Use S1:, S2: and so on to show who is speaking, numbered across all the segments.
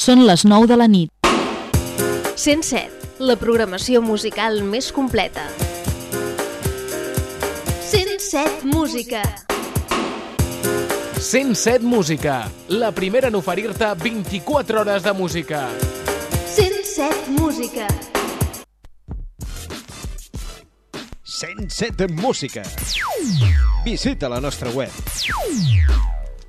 S1: Són les 9 de la nit.
S2: 107, la programació musical més completa. 107 Música.
S3: 107 Música, la primera en oferir-te 24 hores de música.
S2: 107 Música.
S4: 107 Música. Visita la nostra web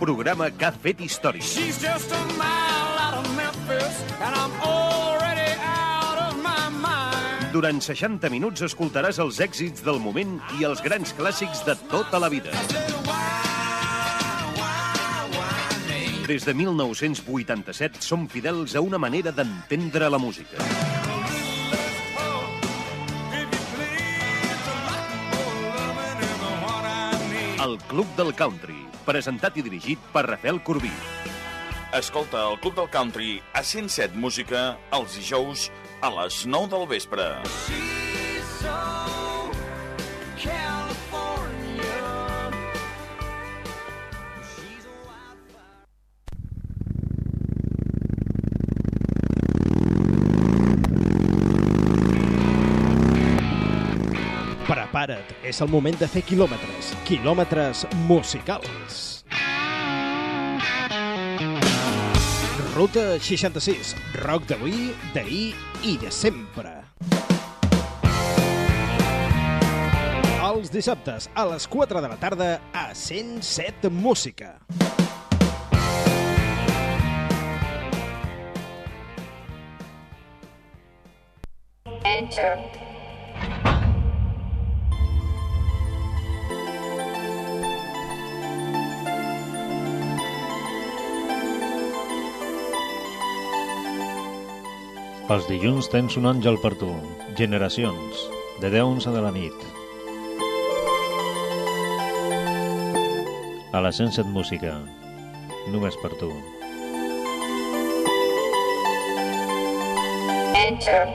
S5: programa que ha fet història.
S6: She's just a mile out of Memphis and I'm already out of my mind.
S5: Durant 60 minuts escoltaràs els èxits del moment i els grans clàssics de tota la vida. Des de 1987 som fidels a una manera d'entendre la música. El Club del Country, presentat i dirigit per Rafael Corbí.
S7: Escolta el Club del Country a 107 Música els dijous a les 9 del vespre.
S4: Prepara't, és el moment de fer quilòmetres, quilòmetres musicals. Ruta 66, rock d'avui, d'ahir i de sempre. Els dissabtes a les 4 de la tarda a 107 Música.
S8: Enter.
S9: Els dilluns tens un àngel per tu. Generacions, de 10 a 11 de la nit. A la 107 Música, només per tu.
S8: Enter.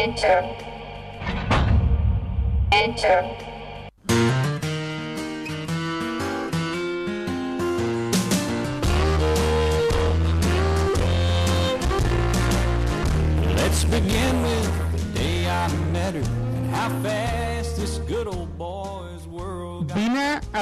S8: Enter. Enter.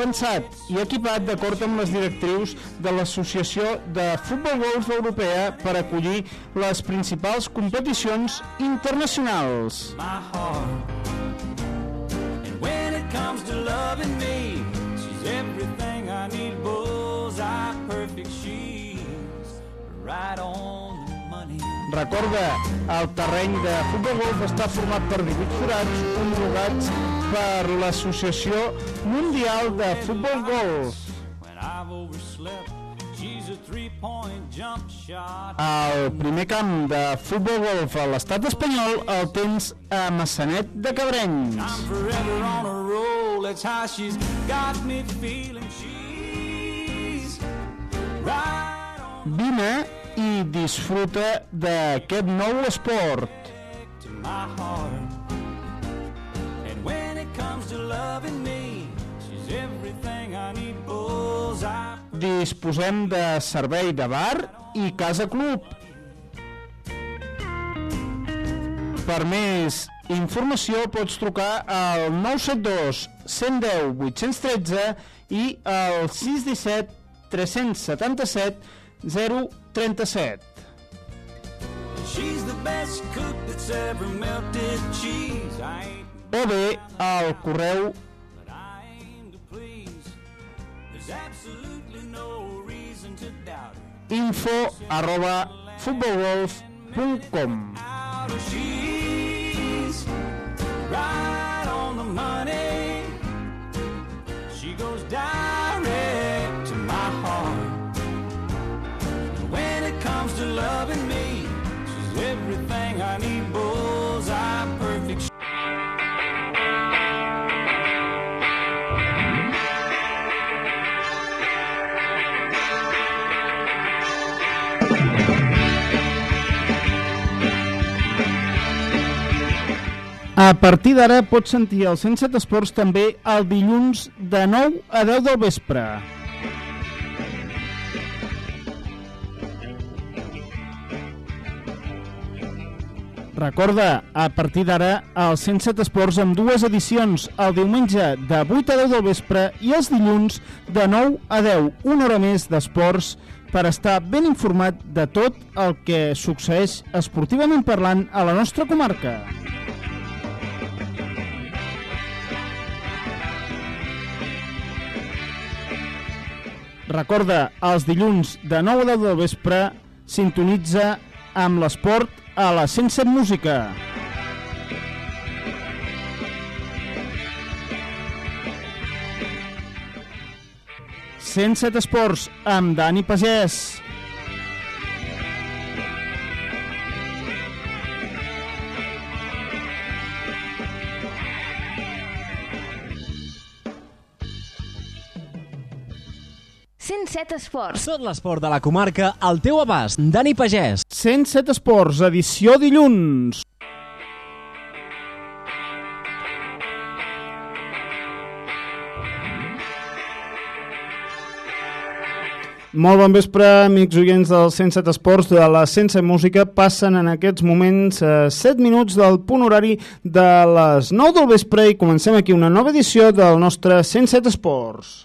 S10: pensat i equipat d'acord amb les directrius de l'Associació de Futbol Golf Europea per acollir les principals competicions internacionals.
S6: right on the money.
S10: Recorda, el terreny de futbol golf està format per 18 forats homologats per l'Associació Mundial de Futbol Golf.
S6: When I've overslept, she's a three-point jump shot.
S10: El primer camp de futbol golf a l'estat espanyol el tens a Massanet de Cabrenys. Vine i disfruta d'aquest nou esport.
S6: to my heart. Loving me, she's everything I need. Bullseye.
S10: Disposem de servei de bar i casa club. Per més informació pots trucar al 972 110 813 i al 617 377 037.
S6: She's the best cook that's ever melted cheese. I ain't
S10: o bé al correu info arroba futbolgolf.com.
S6: She goes direct to my heart. Loving me, she's everything I need. Bullseye,
S10: A partir d'ara pots sentir el 107 Esports també el dilluns de 9 a 10 del vespre. Recorda, a partir d'ara, el 107 Esports amb dues edicions, el diumenge de 8 a 10 del vespre i els dilluns de 9 a 10, una hora més d'esports per estar ben informat de tot el que succeeix esportivament parlant a la nostra comarca. Recorda, els dilluns de 9 a 10 del vespre sintonitza amb l'esport a la 107 Música. ...107 Esports amb Dani Pagès.
S2: Set Esports.
S1: Tot l'esport de la comarca al teu abast. Dani Pagès.
S10: 107 Esports, edició dilluns. Molt bon vespre, amics oients del 107 Esports de la Sense Música. Passen en aquests moments eh, 7 minuts del punt horari de les 9 del vespre i comencem aquí una nova edició del nostre 107 Esports.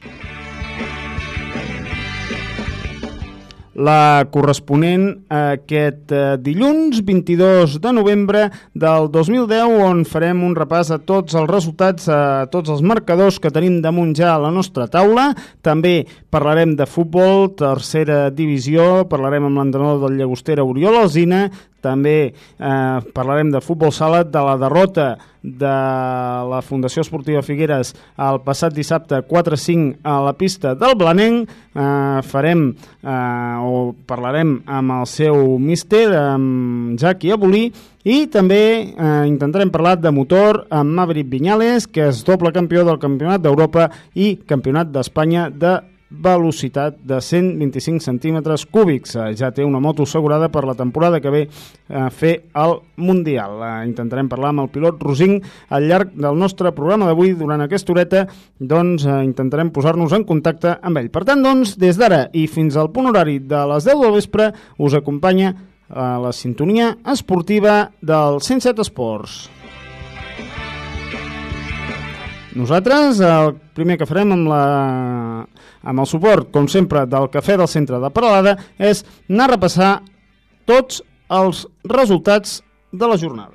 S10: La corresponent a aquest eh, dilluns 22 de novembre del 2010 on farem un repàs a tots els resultats, a tots els marcadors que tenim damunt ja a la nostra taula. També parlarem de futbol, tercera divisió, parlarem amb l'entrenador del Llagostera Oriol Alzina, també eh, parlarem de futbol sala, de la derrota de la Fundació Esportiva Figueres el passat dissabte 4-5 a la pista del Blanenc. Eh, farem eh, o parlarem amb el seu míster, amb Jacqui Abolí, i també eh, intentarem parlar de motor amb Maverick Viñales, que és doble campió del Campionat d'Europa i Campionat d'Espanya de velocitat de 125 centímetres cúbics. Eh, Ja té una moto assegurada per la temporada que ve a fer el Mundial. Eh, Intentarem parlar amb el pilot Rosing al llarg del nostre programa d'avui. Durant aquesta horeta doncs, eh, intentarem posar-nos en contacte amb ell. Per tant, doncs, des d'ara i fins al punt horari de les 10 del vespre us acompanya a la sintonia esportiva del 107 Esports. Nosaltres el primer que farem amb, la, amb el suport, com sempre, del Cafè del Centre de Paralada és anar a repassar tots els resultats de la jornada.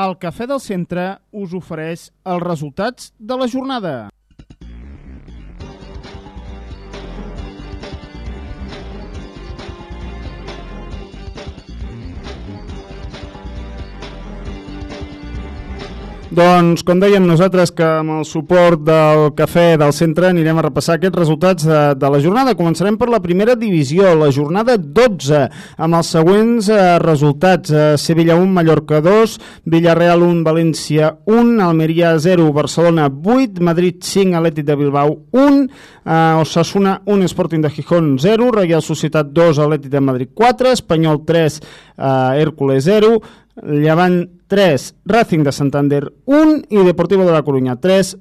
S10: El Cafè del Centre us ofereix els resultats de la jornada. Doncs, com dèiem nosaltres, que amb el suport del cafè del centre anirem a repassar aquests resultats de, de la jornada. Començarem per la primera divisió, la jornada 12, amb els següents eh, resultats. Eh, Sevilla 1, Mallorca 2, Villarreal 1, València 1, Almeria 0, Barcelona 8, Madrid 5, Atlètic de Bilbao 1, eh, Osasuna 1, Sporting de Gijón 0, Real Societat 2, Atlètic de Madrid 4, Espanyol 3, eh, Hércules 0, Llevant 3, Racing de Santander 1 i Deportivo de la Coruña 3,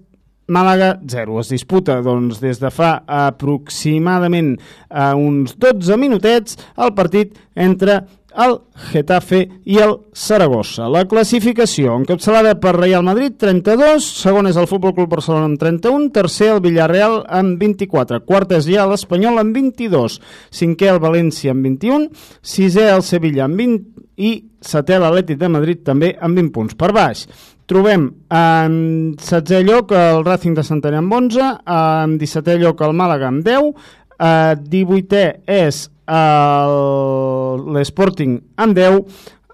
S10: Màlaga 0. Es disputa doncs, des de fa aproximadament eh, uns 12 minutets el partit entre el Getafe i el Saragossa. La classificació, encapçalada per Real Madrid, 32, segon és el Futbol Club Barcelona amb 31, tercer el Villarreal amb 24, quart és ja l'Espanyol amb 22, cinquè el València amb 21, sisè el Sevilla amb 20 i setè l'Atlètic de Madrid també amb 20 punts. Per baix, trobem en 16è lloc el Racing de Santander amb 11, en 17è lloc el Màlaga amb 10, eh, 18è és l'Sporting amb 10,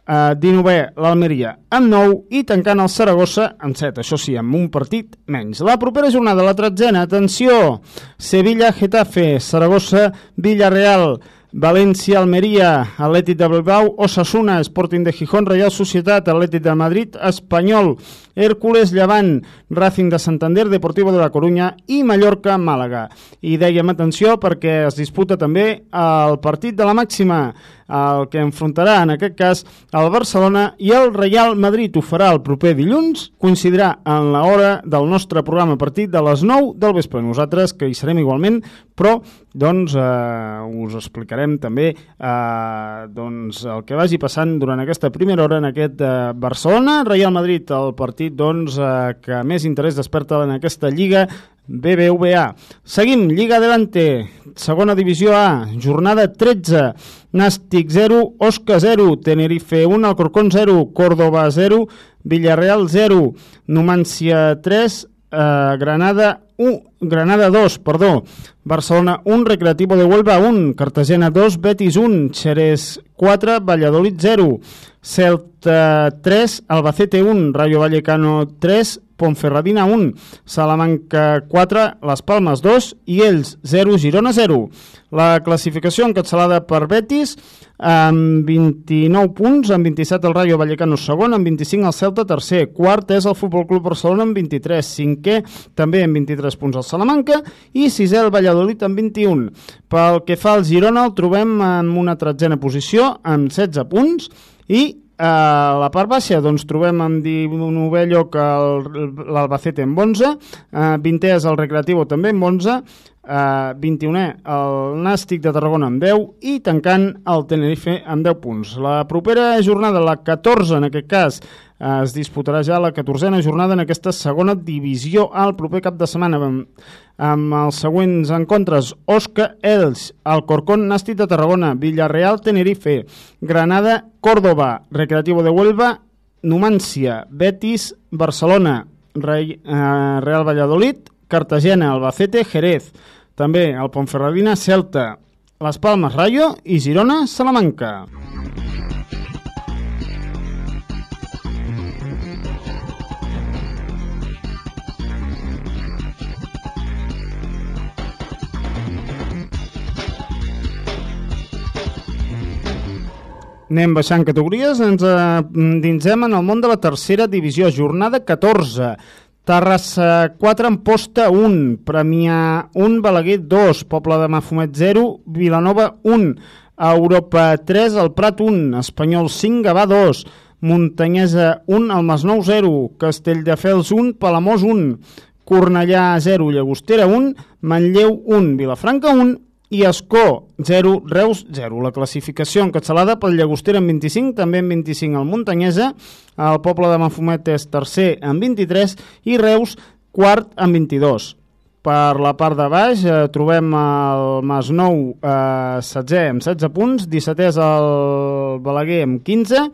S10: eh, 19è l'Almeria amb 9 i tancant el Saragossa amb 7, això sí, amb un partit menys. La propera jornada, la tretzena, atenció, Sevilla, Getafe, Saragossa, Villarreal, València, Almeria, Atlètic de Bilbao, Osasuna, Sporting de Gijón, Real Societat, Atlètic de Madrid, Espanyol, Hércules, Llevant, Racing de Santander, Deportivo de la Coruña i Mallorca, Màlaga. I dèiem atenció perquè es disputa també el partit de la màxima, el que enfrontarà en aquest cas el Barcelona i el Real Madrid. Ho farà el proper dilluns, coincidirà en l'hora del nostre programa partit de les 9 del vespre. Nosaltres que hi serem igualment, però doncs eh, us explicarem també eh, doncs, el que vagi passant durant aquesta primera hora en aquest eh, Barcelona-Real Madrid, el partit doncs, eh, que més interès desperta en aquesta Lliga BBVA. Seguim, Lliga Adelante, segona divisió A, jornada 13, Nàstic 0, Osca 0, Tenerife 1, Alcorcón 0, Córdoba 0, Villarreal 0, Numància 3, eh, Granada 1, Granada 2, perdó, Barcelona 1, Recreativo de Huelva 1, Cartagena 2, Betis 1, Xerès 4, Valladolid 0, Celta 3, Albacete 1, Rayo Vallecano 3, Ponferradina 1, Salamanca 4, Les Palmes 2 i ells 0, Girona 0. La classificació encapçalada per Betis amb 29 punts, amb 27 el Rayo Vallecano segon, amb 25 el Celta tercer, quart és el Futbol Club Barcelona amb 23, cinquè també amb 23 punts el Salamanca i sisè el Valladolid amb 21. Pel que fa al Girona el trobem en una tretzena posició amb 16 punts i a la part baixa doncs, trobem en 19è lloc l'Albacete amb 11, eh, 20è és el Recreativo també amb 11, eh, 21è el Nàstic de Tarragona amb 10 i tancant el Tenerife amb 10 punts. La propera jornada, la 14 en aquest cas, eh, es disputarà ja la 14a jornada en aquesta segona divisió al proper cap de setmana amb, amb els següents encontres Osca, Elx, Alcorcón, Nàstic de Tarragona, Villarreal, Tenerife, Granada, Córdoba, Recreativo de Huelva, Numància, Betis, Barcelona, Rei, eh, Real Valladolid, Cartagena, Albacete, Jerez, també el Ponferradina, Celta, Les Palmes, Rayo i Girona, Salamanca. Anem baixant categories, ens endinsem en el món de la tercera divisió, jornada 14. Terrassa 4, Amposta 1, Premià 1, Balaguer 2, Poble de Mafumet 0, Vilanova 1, Europa 3, el Prat 1, Espanyol 5, Gavà 2, Muntanyesa 1, el Masnou 0, Castelldefels 1, Palamós 1, Cornellà 0, Llagostera 1, Manlleu 1, Vilafranca 1 i Escó 0, Reus 0. La classificació encatçalada pel Llagostera amb 25, també amb 25 el Muntanyesa, el poble de Mafumet és tercer amb 23 i Reus quart amb 22. Per la part de baix eh, trobem el Masnou eh, 16 amb 16 punts, 17è és el Balaguer amb 15,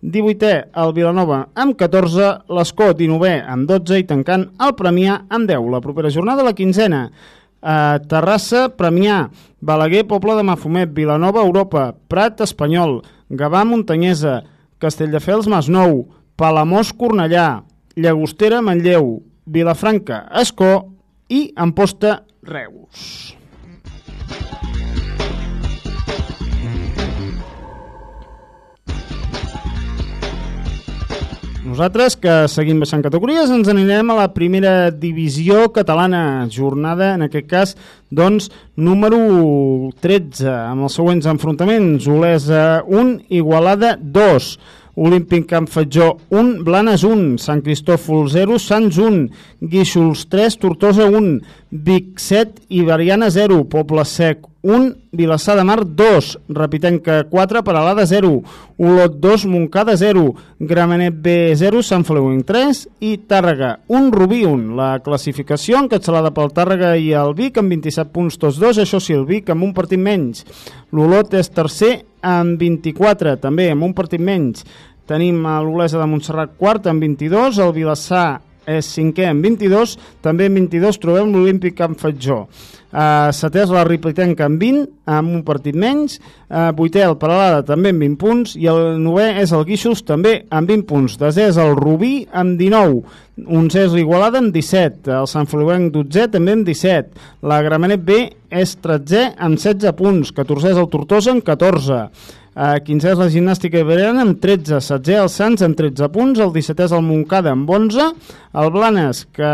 S10: 18è el Vilanova amb 14, l'Escó 19è amb 12 i tancant el Premià amb 10. La propera jornada la quinzena eh, Terrassa, Premià, Balaguer, Poble de Mafumet, Vilanova, Europa, Prat, Espanyol, Gavà, Muntanyesa, Castelldefels, Masnou, Palamós, Cornellà, Llagostera, Manlleu, Vilafranca, Escó i Amposta, Reus. Nosaltres, que seguim baixant categories, ens anirem a la primera divisió catalana, jornada, en aquest cas, doncs, número 13, amb els següents enfrontaments. Olesa 1, Igualada 2, Olímpic Camp Fatjó 1, Blanes 1, Sant Cristòfol 0, Sants 1, Guíxols 3, Tortosa 1, Vic 7, Iberiana 0, Poble Sec 1, Vilassar de Mar 2, Repitenca 4, Paralada 0, Olot 2, Montcada 0, Gramenet B 0, Sant Feliu 3 i Tàrrega 1, Rubí 1. La classificació encatçalada pel Tàrrega i el Vic amb 27 punts tots dos, això sí, el Vic amb un partit menys. L'Olot és tercer amb 24, també amb un partit menys. Tenim l'Olesa de Montserrat quart amb 22, el Vilassar és cinquè amb 22, també amb 22 trobem l'Olímpic Camp Fatjó. Uh, setè és la Riplitenca amb 20, amb un partit menys, uh, vuitè el Paralada també amb 20 punts, i el novè és el Guixos també amb 20 punts. Desè és el Rubí amb 19, onzè és l'Igualada amb 17, el Sant Feliuenc 12 també amb 17, la Gramenet B és 13 amb 16 punts, 14 és el Tortosa amb 14, Uh, 15 és la gimnàstica iberiana amb 13, 16 el Sants amb 13 punts, el 17 és el Montcada amb 11, el Blanes, que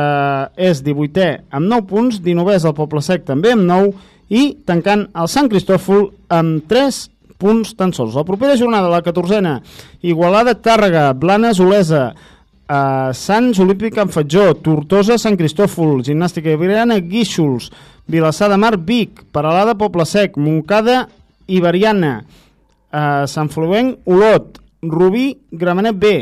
S10: és 18è amb 9 punts, 19 és el Poble Sec també amb 9, i tancant el Sant Cristòfol amb 3 punts tan sols. La propera jornada, la 14a, Igualada, Tàrrega, Blanes, Olesa, uh, Sants, Olímpic en Fatjó, Tortosa, Sant Cristòfol, Gimnàstica Iberiana, Guíxols, Vilassar de Mar, Vic, Paralada, Poble Sec, Montcada, Iberiana, uh, Sant Fluent, Olot, Rubí, Gramenet B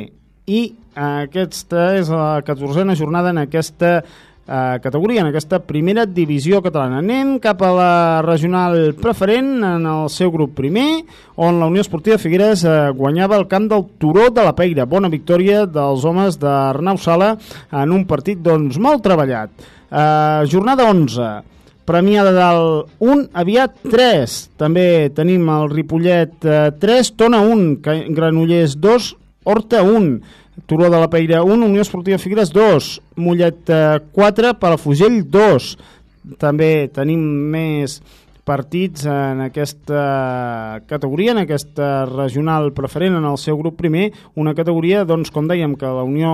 S10: i uh, aquesta és la 14a jornada en aquesta uh, categoria, en aquesta primera divisió catalana. Anem cap a la regional preferent en el seu grup primer, on la Unió Esportiva Figueres guanyava el camp del Turó de la Peira. Bona victòria dels homes d'Arnau Sala en un partit doncs, molt treballat. Uh, jornada 11. Premià de dalt 1, aviat 3. També tenim el Ripollet eh, 3, Tona 1, Granollers 2, Horta 1, Turó de la Peira 1, Unió Esportiva Figueres 2, Mollet eh, 4, Palafugell 2. També tenim més partits en aquesta categoria, en aquesta regional preferent en el seu grup primer, una categoria, doncs, com dèiem, que la Unió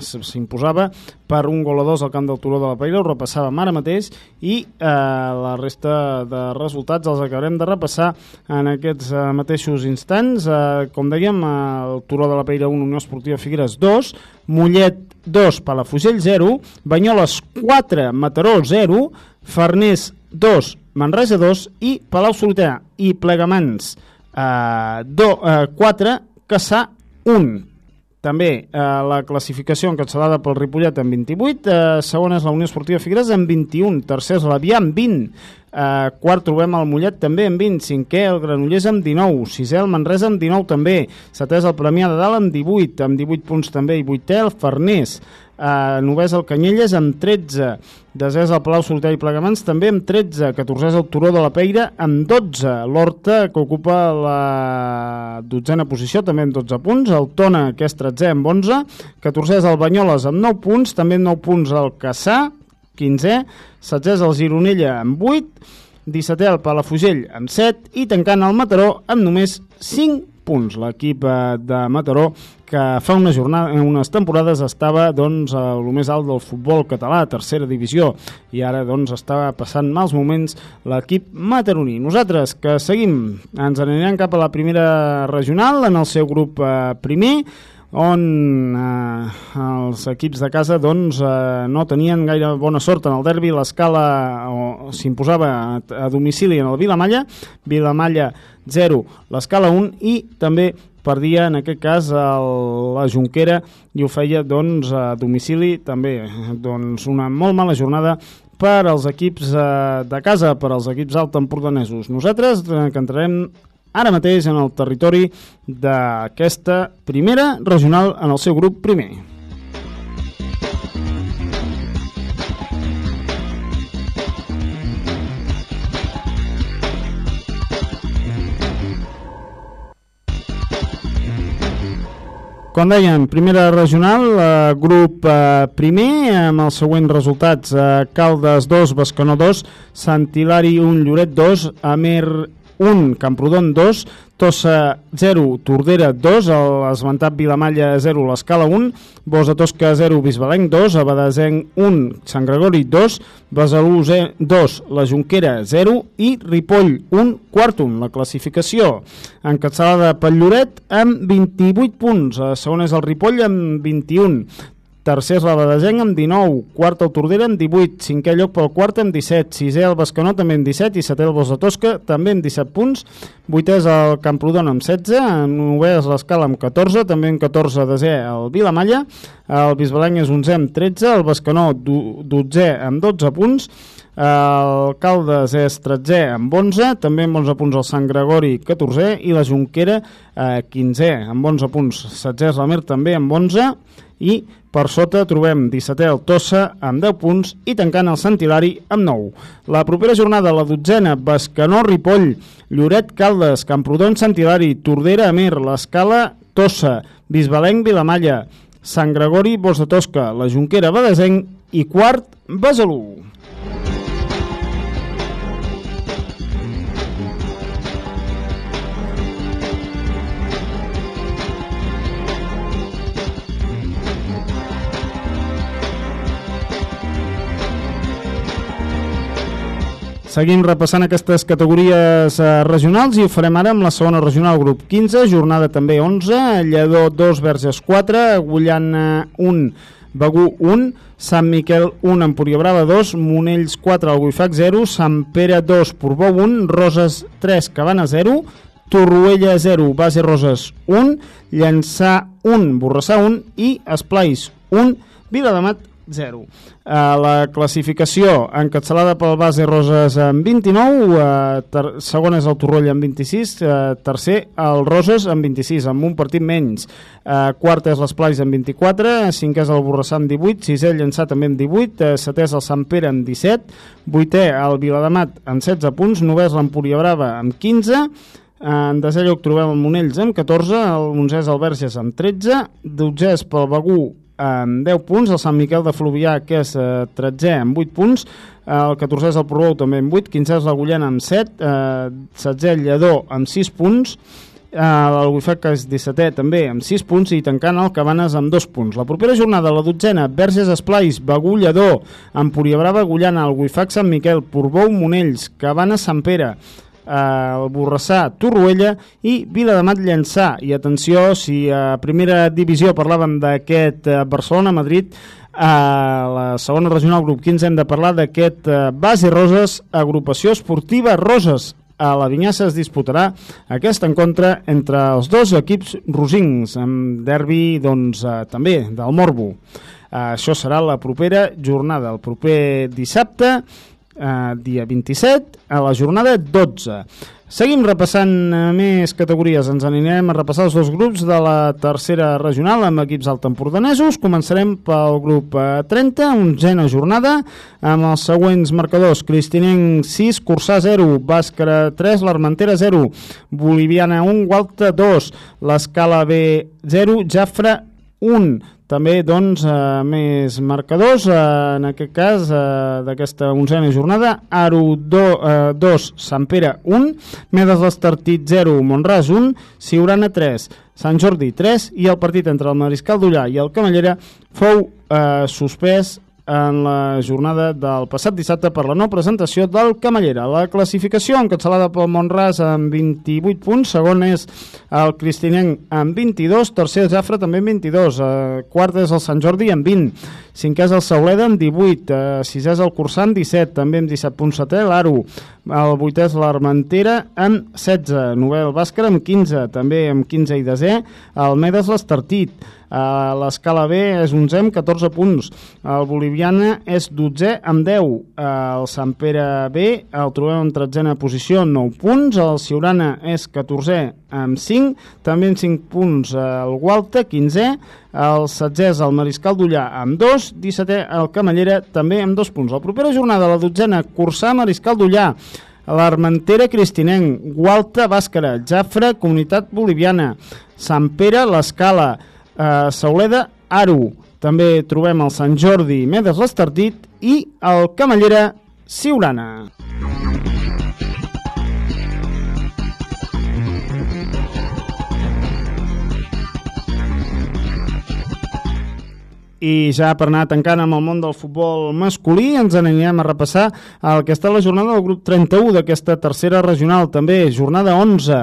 S10: s'imposava per un gol a dos al camp del Turó de la Paella, ho repassàvem ara mateix, i eh, la resta de resultats els acabarem de repassar en aquests eh, mateixos instants. Eh, com dèiem, el Turó de la Paella 1, Unió Esportiva Figueres 2, Mollet 2, Palafugell 0, Banyoles 4, Mataró 0, Farners 2, Manresa 2 i Palau Solità i Plegamans eh, do, eh, 4, Caçà 1. També eh, la classificació encatçalada pel Ripollet amb 28, eh, segona és la Unió Esportiva Figueres amb 21, tercer és l'Avià amb 20, eh, quart trobem el Mollet també amb 20, cinquè el Granollers amb 19, sisè el Manresa amb 19 també, setè el Premià de Dalt amb 18, amb 18 punts també, i vuitè el Farners, eh, novè el Canyelles amb 13, desè és el Palau Solitari i Plegamans també amb 13, 14 és el Turó de la Peira amb 12, l'Horta que ocupa la dotzena posició també amb 12 punts, el Tona que és 13 amb 11, 14 és el Banyoles amb 9 punts, també amb 9 punts el Caçà, 15è, 16è és el Gironella amb 8, 17è el Palafugell amb 7 i tancant el Mataró amb només 5 punts. L'equip eh, de Mataró que fa unes, jornada, unes temporades estava doncs, a lo més alt del futbol català, tercera divisió, i ara doncs, està passant mals moments l'equip mataroní. Nosaltres, que seguim, ens anirem cap a la primera regional, en el seu grup eh, primer, on eh, els equips de casa doncs, eh, no tenien gaire bona sort en el derbi, l'escala s'imposava a, a domicili en el Vilamalla, Vilamalla 0, l'escala 1 i també perdia en aquest cas el, la Junquera i ho feia doncs, a domicili. També doncs, una molt mala jornada per als equips eh, de casa, per als equips alt empordanesos. Nosaltres eh, que entrarem ara mateix en el territori d'aquesta primera regional en el seu grup primer. Com dèiem, primera regional, eh, grup eh, primer, amb els següents resultats. Eh, Caldes 2, Bescanó 2, Sant Hilari 1, Lloret 2, Amer 1, Camprodon 2, Tossa 0, Tordera 2, l'esmentat Vilamalla 0, l'Escala 1, Bos de Tosca 0, Bisbalenc 2, Abadesenc 1, Sant Gregori 2, Besalú 2, la Junquera 0 i Ripoll 1, quart 1. La classificació encatçalada pel Lloret amb 28 punts, segon és el Ripoll amb 21, tercer és la Badesenc amb 19, quart el Tordera amb 18, cinquè lloc pel quart amb 17, sisè el Bescanó també amb 17 i setè el Bos de Tosca també amb 17 punts, vuitè és el Camprodon amb 16, novè és l'Escala amb 14, també amb 14 desè el Vilamalla, el Bisbalenc és 11 amb 13, el Bescanó 12 amb 12 punts, el Caldes és 13è amb 11, també amb 11 punts el Sant Gregori 14è i la Junquera eh, 15è amb 11 punts, 16è és la Mer també amb 11 i per sota trobem 17è el Tossa amb 10 punts i tancant el Sant Hilari amb 9. La propera jornada, la dotzena, Bescanó, Ripoll, Lloret, Caldes, Camprodon, Sant Hilari, Tordera, Amer, l'Escala, Tossa, Bisbalenc, Vilamalla, Sant Gregori, Bos de Tosca, la Junquera, Badesenc i quart, Besalú. Seguim repassant aquestes categories eh, regionals i ho farem ara amb la segona regional, grup 15, jornada també 11, Lledó 2, Verges 4, Agullana 1, Begú 1, Sant Miquel 1, Empúria Brava 2, Monells 4, Alguifac 0, Sant Pere 2, Portbou 1, Roses 3, Cabana 0, Torroella 0, Base Roses 1, Llançà 1, Borrassà 1 i Esplais 1, Viladamat 0. Uh, la classificació encapçalada pel base Roses amb 29, uh, ter segon és el Torroll amb 26, uh, tercer el Roses amb 26, amb un partit menys. Uh, quart és l'Esplais amb 24, cinquè és el Borrassà amb 18, sisè el Llançà també amb 18, uh, setè és el Sant Pere amb 17, vuitè el Viladamat amb 16 punts, novè és l'Empúria Brava amb 15, en desè lloc trobem el Monells amb 14, el Monzès és el Verges amb 13, dotzè és pel Begú amb 10 punts, el Sant Miquel de Fluvià, que és eh, 13è, amb 8 punts, eh, el 14è és el Portbou, també amb 8, 15è és la Gullena amb 7, eh, 16è el Lledó amb 6 punts, eh, l'Alguifac, que és 17è, també amb 6 punts, i tancant el Cabanes amb 2 punts. La propera jornada, la dotzena, Verges Esplais, Begú, Lledó, Empúria Brava, Gullana, Alguifac, Sant Miquel, Portbou, Monells, Cabanes, Sant Pere, el Borrassà, Torroella i Vila de Mat Llançà. I atenció, si a primera divisió parlàvem d'aquest eh, Barcelona-Madrid, a la segona regional grup 15 hem de parlar d'aquest eh, Base Roses, agrupació esportiva Roses. A la Vinyassa es disputarà aquest encontre entre els dos equips rosings, amb derbi doncs, eh, també del Morbo. Això serà la propera jornada, el proper dissabte, eh, dia 27, a la jornada 12. Seguim repassant eh, més categories. Ens anirem a repassar els dos grups de la tercera regional amb equips altempordanesos. Començarem pel grup eh, 30, onzena jornada, amb els següents marcadors. Cristinenc 6, Cursà 0, Bàscara 3, l'Armentera 0, Boliviana 1, Gualta 2, l'Escala B 0, Jafra 1. També, doncs, eh, més marcadors, eh, en aquest cas, eh, d'aquesta onzena jornada, Aro 2, eh, 2 Sant Pere 1, Medes l'Estartit 0, Montràs 1, Siurana 3, Sant Jordi 3 i el partit entre el Mariscal d'Ullà i el Camallera fou eh, suspès en la jornada del passat dissabte per la no presentació del Camallera. La classificació encatçalada pel Montràs amb 28 punts, segon és el Cristinenc amb 22, tercer el Jafre també amb 22, eh, quart és el Sant Jordi amb 20, cinquè és el Sauleda amb 18, eh, sisè és el Cursant 17, també amb 17 punts setè l'Aro, el vuitè és l'Armentera amb 16, novè el Bàscara amb 15, també amb 15 i desè, el Medes l'Estartit, Uh, L'escala B és 11 amb 14 punts. El Boliviana és 12 amb 10. Uh, el Sant Pere B el trobem en 13a posició amb 9 punts. El Siurana és 14 amb 5. També amb 5 punts el Gualta, 15è. El 16è és el Mariscal d'Ullà amb 2. 17è el Camallera també amb 2 punts. La propera jornada, la dotzena, Cursà Mariscal d'Ullà. L'Armentera Cristinenc, Gualta Bàscara, Jafra, Comunitat Boliviana, Sant Pere, l'Escala, eh, Sauleda, Aro. També trobem el Sant Jordi, Medes l'Estartit i el Camallera, Siurana. I ja per anar tancant amb el món del futbol masculí, ens anirem a repassar el que està la jornada del grup 31 d'aquesta tercera regional, també jornada 11,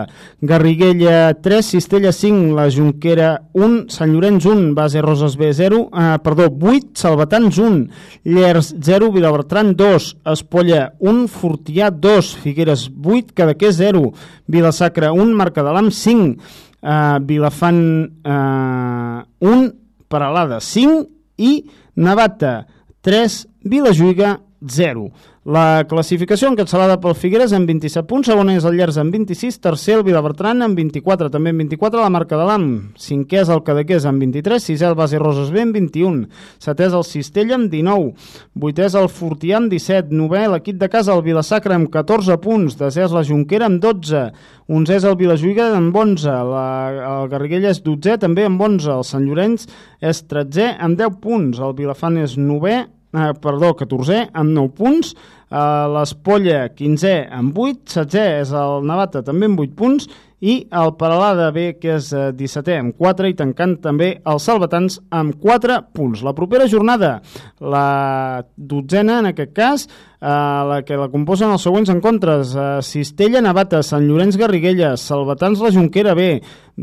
S10: Garriguella 3, Cistella 5, la Junquera 1, Sant Llorenç 1, Base Roses B 0, eh, perdó, 8, Salvatans 1, Llers 0, Vilabertran 2, Espolla 1, Fortià 2, Figueres 8, Cadaqués 0, Vilasacra 1, Marcadelam 5, eh, Vilafant eh, 1, Paralada 5 i Navata 3, Vilajuiga 0. La classificació encapçalada pel Figueres amb 27 punts, segon és el Llers amb 26, tercer el Vilabertran amb 24, també amb 24 la Marca de l'Am, cinquè és el Cadaqués amb 23, sisè el Base Roses B amb 21, setè és el Cistella amb 19, vuitè és el Fortià amb 17, novè l'equip de casa el Vilasacra amb 14 punts, desè és la Junquera amb 12, onzè és el Vilajuiga amb 11, la, el Garriguella és 12 també amb 11, el Sant Llorenç és 13 amb 10 punts, el Vilafant és 9 eh, perdó, 14è amb 9 punts, eh, l'Espolla 15è amb 8, 16è és el Navata també amb 8 punts. I el Paralada B que és eh, 17è amb 4 i tancant també els Salvatans amb 4 punts. La propera jornada, la dotzena en aquest cas, eh, la que la composen els següents encontres, eh, Cistella, Navata, Sant Llorenç Garriguella, Salvatans la Junquera B,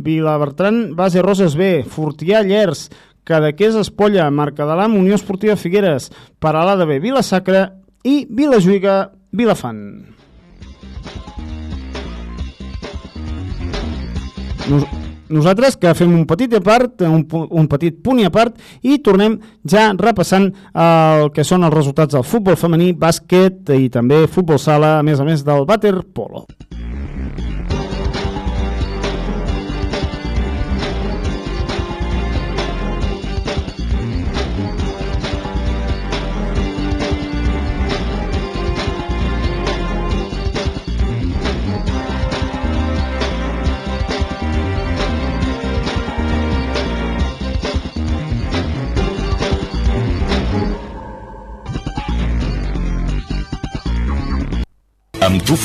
S10: Vilabertran Base Roses B, Fortià Llers, Cadaqués Espolla, Mercadelam, Unió Esportiva Figueres, Paralada B, Vilasacra i Vilajuiga, Vilafant. Nos nosaltres que fem un petit a part, un, un petit punt i a part i tornem ja repassant el que són els resultats del futbol femení, bàsquet i també futbol sala, a més a més del waterpolo.
S11: Amb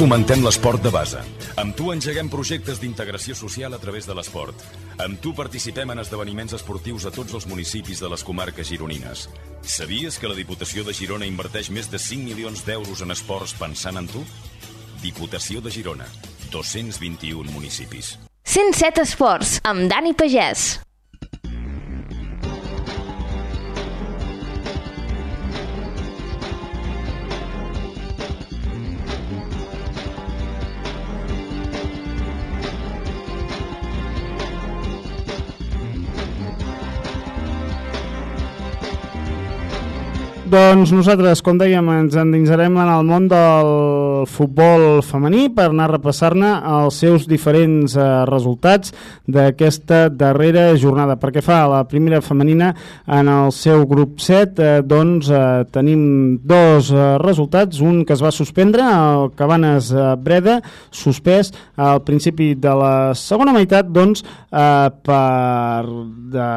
S11: fomentem l'esport de base. Amb tu engeguem projectes d'integració social a través de l'esport. Amb tu participem en esdeveniments esportius a tots els municipis de les comarques gironines. Sabies que la Diputació de Girona inverteix més de 5 milions d'euros en esports pensant en tu? Diputació de Girona. 221 municipis.
S2: 107 Esports, amb Dani Pagès.
S10: Doncs nosaltres, com dèiem, ens endinsarem en el món del futbol femení per anar a repassar-ne els seus diferents eh, resultats d'aquesta darrera jornada. Perquè fa la primera femenina en el seu grup 7, eh, doncs eh, tenim dos eh, resultats, un que es va suspendre, el Cabanes eh, Breda, suspès al principi de la segona meitat, doncs, eh, per de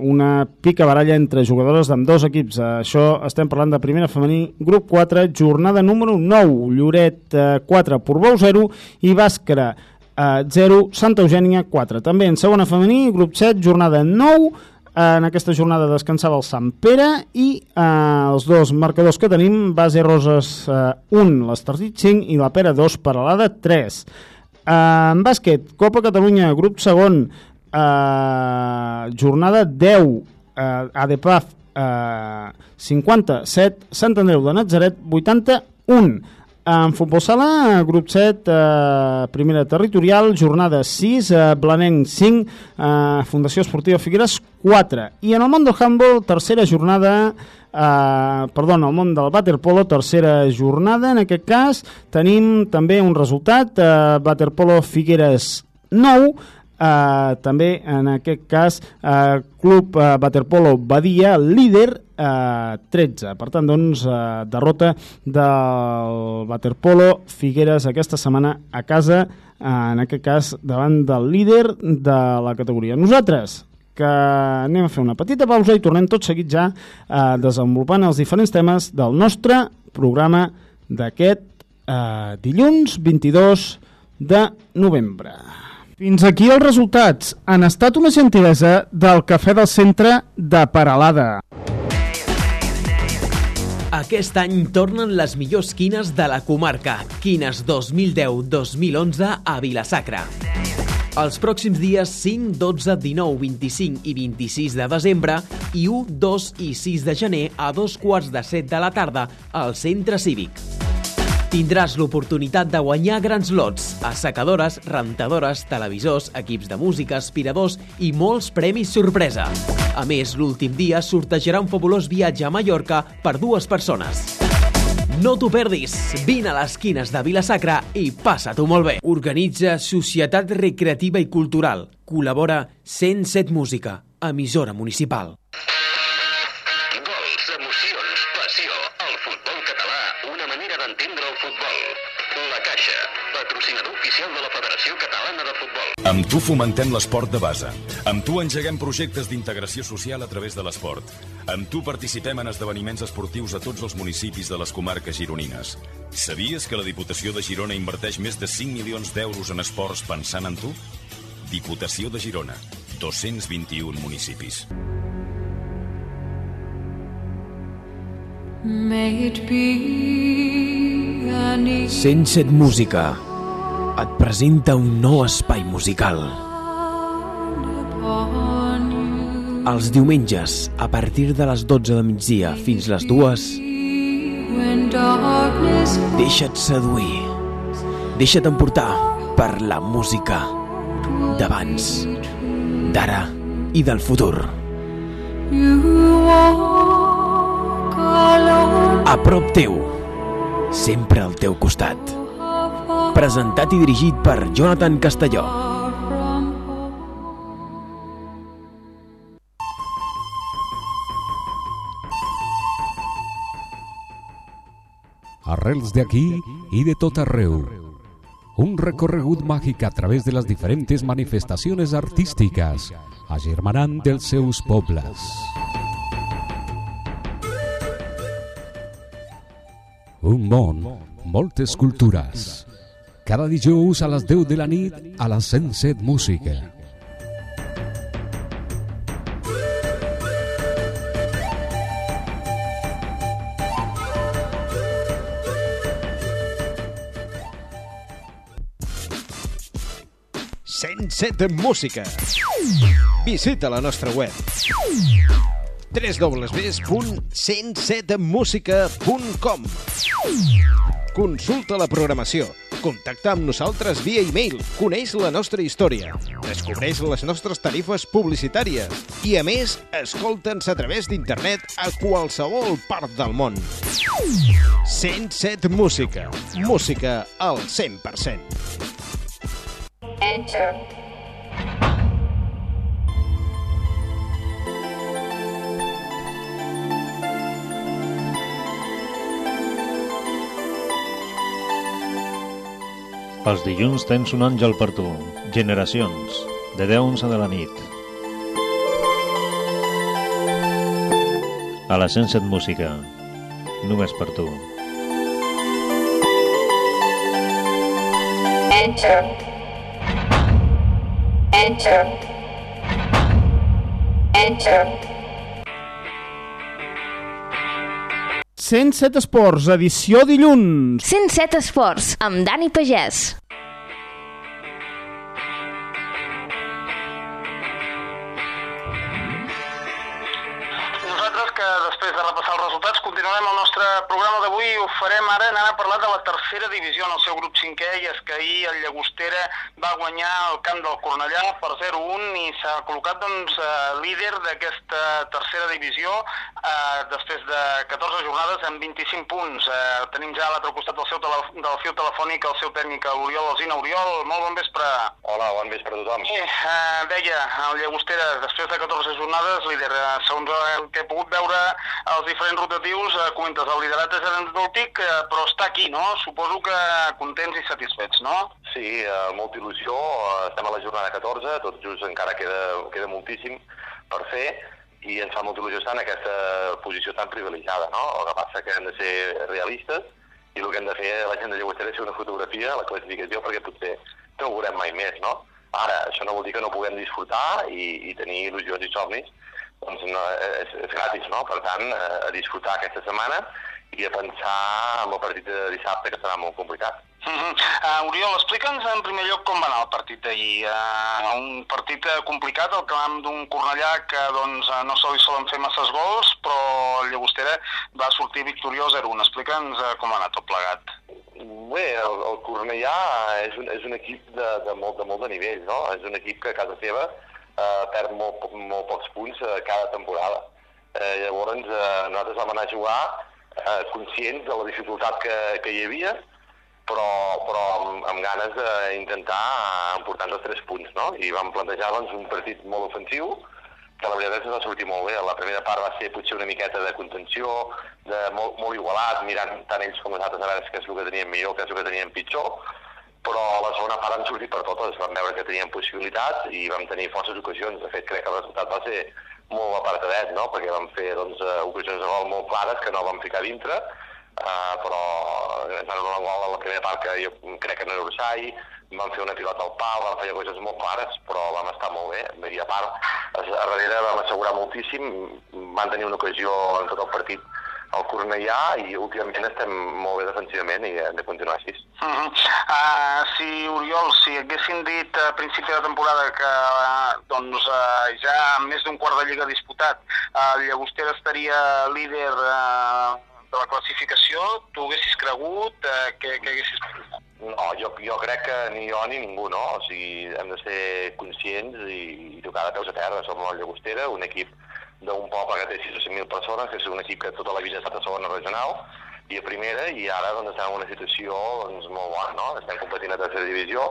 S10: una pica baralla entre jugadores d'amb dos equips. Eh, això estem parlant de primera femení, grup 4, jornada número 9, Lloret eh, 4, Portbou 0 i Bàscara eh, 0, Santa Eugènia 4. També en segona femení, grup 7, jornada 9, en aquesta jornada descansava el Sant Pere i eh, els dos marcadors que tenim, Base Roses eh, 1, l'Estartit 5 i la Pera 2, Paralada 3. Eh, en bàsquet, Copa Catalunya, grup segon, eh, jornada 10, eh, ADPAF eh, 57, Sant Andreu de Natzaret 81. En futbol sala, grup 7, eh, primera territorial, jornada 6, eh, Blanenc 5, eh, Fundació Esportiva Figueres 4. I en el món del handball, tercera jornada, eh, perdó, en el món del waterpolo, tercera jornada, en aquest cas tenim també un resultat, eh, waterpolo Figueres 9, Uh, també en aquest cas uh, Club uh, Waterpolo Badia líder uh, 13 per tant doncs uh, derrota del Waterpolo Figueres aquesta setmana a casa uh, en aquest cas davant del líder de la categoria nosaltres que anem a fer una petita pausa i tornem tot seguit ja uh, desenvolupant els diferents temes del nostre programa d'aquest uh, dilluns 22 de novembre. Fins aquí els resultats. Han estat una gentilesa del Cafè del Centre de Paralada.
S1: Aquest any tornen les millors quines de la comarca. Quines 2010-2011 a Vilasacra. Els pròxims dies 5, 12, 19, 25 i 26 de desembre i 1, 2 i 6 de gener a dos quarts de set de la tarda al Centre Cívic. Tindràs l'oportunitat de guanyar grans lots, assecadores, rentadores, televisors, equips de música, aspiradors i molts premis sorpresa. A més, l'últim dia sortejarà un fabulós viatge a Mallorca per dues persones. No t'ho perdis! Vine a les quines de Vilasacra i passa-t'ho molt bé! Organitza Societat Recreativa i Cultural. Col·labora 107 Música, emissora municipal.
S12: Emocions, passió. El futbol català, una manera d'entendre el futbol. La Caixa, patrocinador oficial de la Federació Catalana de Futbol.
S11: Amb tu fomentem l'esport de base. Amb tu engeguem projectes d'integració social a través de l'esport. Amb tu participem en esdeveniments esportius a tots els municipis de les comarques gironines. Sabies que la Diputació de Girona inverteix més de 5 milions d'euros en esports pensant en tu? Diputació de Girona. 221 municipis.
S1: 107 Música et presenta un nou espai musical. Els diumenges, a partir de les 12 de migdia fins les 2,
S13: when darkness
S1: deixa't seduir. Deixa't emportar per la música d'abans, d'ara i del futur.
S13: you alone
S1: A prop teu, sempre al teu costat. Presentat i dirigit per Jonathan Castelló.
S14: Arrels de aquí y de tot arreu. Un recorregut màgic a través de les diferents manifestacions artístiques, agermanant dels seus pobles. Un món, moltes cultures. Cada dijous a les 10 de la nit a la 107 Música.
S4: de Música. Visita la nostra web www.107musica.com Consulta la programació. Contacta amb nosaltres via e-mail. Coneix la nostra història. Descobreix les nostres tarifes publicitàries. I, a més, escolta'ns a través d'internet a qualsevol part del món. 107 Música. Música al 100%.
S8: Enter.
S9: Els dilluns tens un àngel per tu. Generacions, de 10 a 11 de la nit. A la 107 Música, només per tu.
S8: Enter. Enter. Enter.
S10: 107 Esports, edició dilluns.
S2: 107 Esports, amb Dani Pagès.
S15: A parlar de la tercera divisió en el seu grup cinquè i és que ahir el Llagostera va guanyar el camp del Cornellà per 0-1 i s'ha col·locat doncs, eh, líder d'aquesta tercera divisió eh, després de 14 jornades amb 25 punts. Eh, tenim ja a l'altre costat del, seu tele del fil telefònic el seu tècnic, l'Oriol Alzina. Oriol, molt bon vespre.
S16: Hola, bon vespre a tothom.
S15: Sí, eh, deia, el Llagostera, després de 14 jornades, líder, eh, segons el que he pogut veure els diferents rotatius, eh, comentes, el liderat és anecdòtic, eh, però està aquí, no? Suposo que contents i satisfets, no?
S16: Sí, eh, molta il·lusió, eh, estem a la jornada 14, tot just encara queda, queda moltíssim per fer, i ens fa molta il·lusió estar en aquesta posició tan privilegiada, no? El que passa que hem de ser realistes, i el que hem de fer la gent de Llagostera és fer una fotografia la classificació perquè potser no ho veurem mai més, no? Ara, això no vol dir que no puguem disfrutar i, i tenir il·lusions i somnis, doncs no, és, és gratis, no? Per tant, eh, a disfrutar aquesta setmana i a pensar en el partit de dissabte, que serà molt complicat.
S15: Uh -huh. uh, Oriol, explica'ns en primer lloc com va anar el partit d'ahir. Uh, un partit eh, complicat, el camp d'un Cornellà que doncs, eh, no se li solen fer masses gols, però el Llagostera va sortir victoriós 0-1. Explica'ns uh, com ha anat tot plegat.
S16: Bé, el, el Cornellà és un, és un equip de, de, molt, de molt de nivell, no? És un equip que a casa seva eh, perd molt, molt pocs punts eh, cada temporada. Eh, llavors, eh, nosaltres vam anar a jugar eh, conscients de la dificultat que, que hi havia, però, però amb, amb ganes d'intentar emportar-nos els tres punts, no? I vam plantejar doncs, un partit molt ofensiu, que la veritat és que va sortir molt bé. La primera part va ser potser una miqueta de contenció, de molt, molt igualat, mirant tant ells com nosaltres a veure què és el que tenien millor, què és el que tenien pitjor, però a la segona part han sortit per totes, vam veure que tenien possibilitats i vam tenir forces ocasions. De fet, crec que el resultat va ser molt apartadet, no? perquè vam fer doncs, eh, ocasions de gol molt clares que no vam ficar dintre, uh, però ens van un gol a la primera part que jo crec que no era Ursai, vam fer una pilota al pal, vam fer coses molt clares, però vam estar molt bé. I a part, a darrere vam assegurar moltíssim, van tenir una ocasió en tot el partit al Cornellà i últimament estem molt bé defensivament i hem de continuar així.
S15: Uh -huh. uh, si, Oriol, si haguessin dit a principi de temporada que uh, doncs, uh, ja més d'un quart de lliga disputat uh, Llagostera estaria líder uh, de la classificació, tu haguessis cregut uh, que, que haguessis...
S16: No, jo, jo crec que ni jo ni ningú, no? O sigui, hem de ser conscients i, i tocar de peus a terra. Som el Llagostera, un equip d'un poble que té 6 o 5.000 persones, que és un equip que tota la vida ha estat a segona regional i a primera, i ara doncs, estem en una situació doncs, molt bona, no? Estem competint a tercera divisió,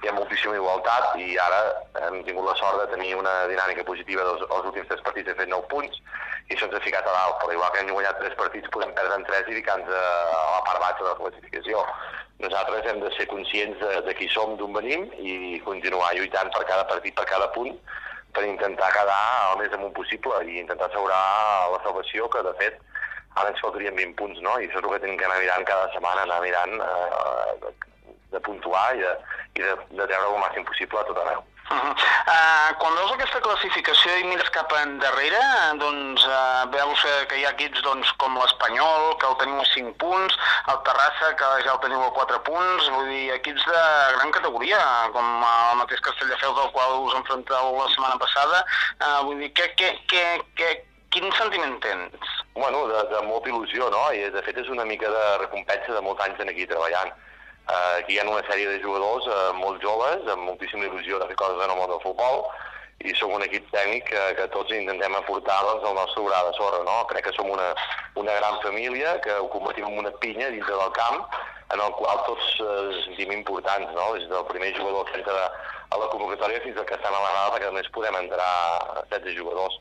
S16: hi ha moltíssima igualtat i ara hem tingut la sort de tenir una dinàmica positiva dels els últims tres partits, hem fet 9 punts i això ens ha ficat a dalt, però igual que hem guanyat tres partits podem perdre en tres i ficar-nos a la part baixa de la classificació. Nosaltres hem de ser conscients de, de qui som, d'on venim i continuar lluitant per cada partit, per cada punt, per intentar quedar el més amunt possible i intentar assegurar la salvació, que de fet ara ens faltarien 20 punts, no? I això és el que tenim que anar mirant cada setmana, anar mirant eh, de puntuar i de, i de, de treure el màxim possible a tot arreu.
S15: Uh -huh. uh, quan veus aquesta classificació i mires cap endarrere, doncs uh, veus que hi ha equips doncs, com l'Espanyol, que el teniu a 5 punts, el Terrassa, que ja el teniu a 4 punts, vull dir, equips de gran categoria, com el mateix Castelldefels, del qual us enfronteu la setmana passada. Uh, vull dir, què, què, què, què, quin sentiment tens?
S16: Bueno, de, de molta il·lusió, no? I de fet és una mica de recompensa de molts anys en aquí treballant. Uh, aquí hi ha una sèrie de jugadors uh, molt joves, amb moltíssima il·lusió de fer coses en el món del futbol, i som un equip tècnic que, que tots intentem aportar doncs, el nostre obrar de sorra. No? Crec que som una, una gran família, que ho convertim en una pinya dintre del camp, en el qual tots eh, ens sentim importants, no? des del primer jugador que entra a la convocatòria fins al que estan a la grada, perquè només podem entrar 16 jugadors.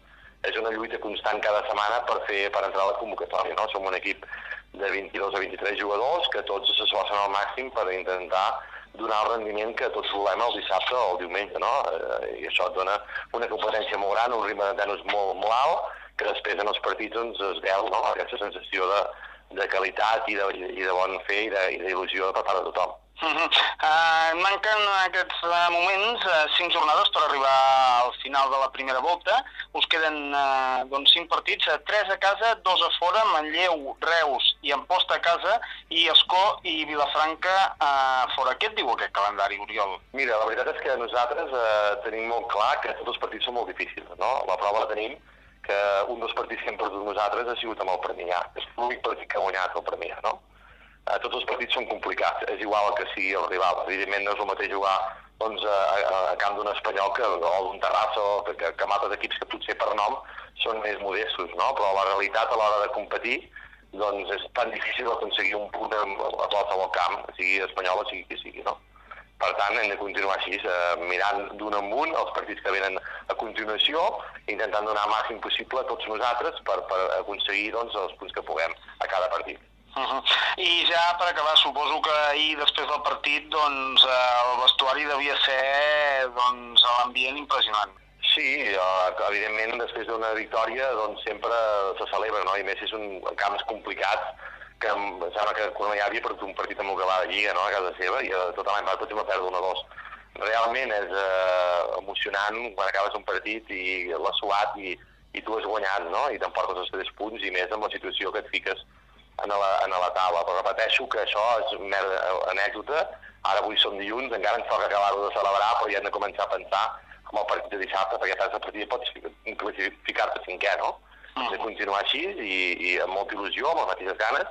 S16: És una lluita constant cada setmana per, fer, per entrar a la convocatòria. No? Som un equip de 22 a 23 jugadors que tots s'esforcen al màxim per intentar donar el rendiment que tots volem el dissabte o el diumenge, no? Eh, I això et dona una competència molt gran, un ritme de tenis molt, molt alt, que després en els partits doncs, es veu no? aquesta sensació de, de qualitat i de, i de bon fer i d'il·lusió per part de tothom.
S15: Uh -huh. uh, manquen aquests uh, moments uh, cinc jornades per arribar al final de la primera volta. Us queden uh, doncs, cinc partits, uh, tres a casa, dos a fora, Manlleu, Reus i Amposta a casa, i Escó i Vilafranca uh, fora. Què et diu aquest calendari, Oriol?
S16: Mira, la veritat és que nosaltres eh, tenim molt clar que tots els partits són molt difícils, no? La prova la tenim que un dels partits que hem perdut nosaltres ha sigut amb el Premià. És l'únic partit que ha guanyat el Premià, no? Eh, tots els partits són complicats, és igual que sigui el rival. Evidentment no és el mateix jugar doncs, a, a, a camp d'un espanyol que, o d'un Terrassa o que, que, que amb altres equips que potser per nom són més modestos, no? però la realitat a l'hora de competir doncs és tan difícil aconseguir un punt a, qualsevol camp, sigui espanyol o sigui qui sigui. No? Per tant, hem de continuar així, eh, mirant d'un en un els partits que venen a continuació, intentant donar el màxim possible a tots nosaltres per, per aconseguir doncs, els punts que puguem a cada partit.
S15: Uh -huh. I ja per acabar, suposo que ahir, després del partit, doncs, el vestuari devia ser doncs, l'ambient impressionant.
S16: Sí, eh, evidentment, després d'una victòria, doncs sempre se celebra, no? I més si són camps complicats, que em sembla que Cornellà havia perdut un partit amb el Gavà de Lliga, no?, a casa seva, i tot l'any passat potser va perdre un o dos. Realment és eh, emocionant quan acabes un partit i l'has suat i, i tu has guanyat, no?, i t'emportes els tres punts, i més amb la situació que et fiques en la, en la taula. Però repeteixo que això és merda anècdota, ara avui som dilluns, encara ens toca acabar-ho de celebrar, però ja hem de començar a pensar com el partit de dissabte, perquè perds el partit pots fi- classificar-te cinquè, no? de continuar així i, i amb molta il·lusió, amb les mateixes ganes,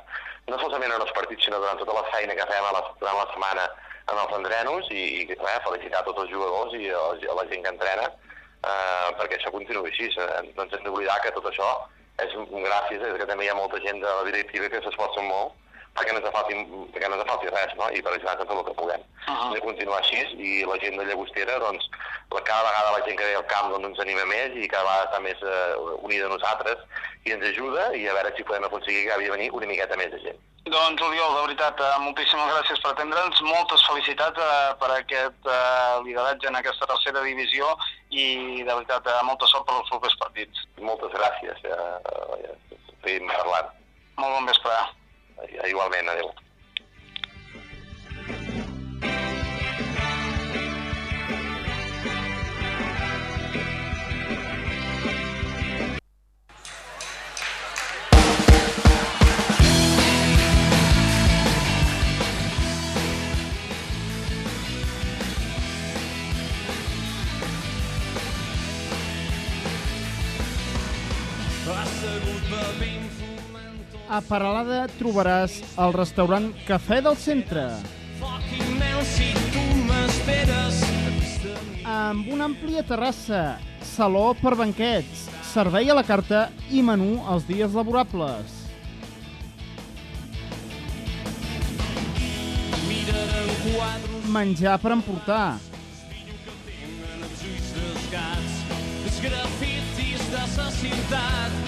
S16: no solament en els partits, sinó durant tota la feina que fem a la, durant la setmana en els entrenos i, i res, felicitar tots els jugadors i a, a la gent que entrena eh, perquè això continuï així. Eh, No ens hem d'oblidar que tot això és gràcies a que també hi ha molta gent de la directiva que s'esforcen molt perquè no ens falti, perquè no ens falti res, no? i per ajudar tot el que puguem. Uh -huh. Hem de continuar així i la gent de Llagostera, doncs, la, cada vegada la gent que ve al camp doncs, ens anima més i cada vegada està més eh, unida a nosaltres i ens ajuda i a veure si podem aconseguir que acabi de venir una miqueta més de gent.
S15: Doncs, Oriol, de veritat, eh, moltíssimes gràcies per atendre'ns, moltes felicitats eh, per aquest eh, lideratge en aquesta tercera divisió i, de veritat, eh, molta sort per als propers partits.
S16: Moltes gràcies. Eh, eh, seguim parlant.
S15: Molt bon vespre.
S16: Igualment, adéu.
S10: A Paralada trobaràs el restaurant Cafè del Centre,
S6: si tu
S10: amb una àmplia terrassa, saló per banquets, servei a la carta i menú els dies laborables. Menjar per emportar,
S6: en els ulls dels gats. Els grafitis de sa ciutat.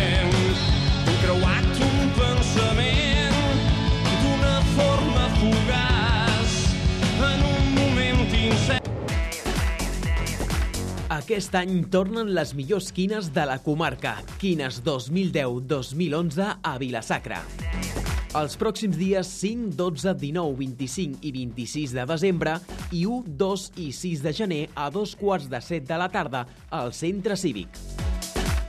S1: Aquest any tornen les millors quines de la comarca. Quines 2010-2011 a Vilasacra. Els pròxims dies 5, 12, 19, 25 i 26 de desembre i 1, 2 i 6 de gener a dos quarts de set de la tarda al Centre Cívic.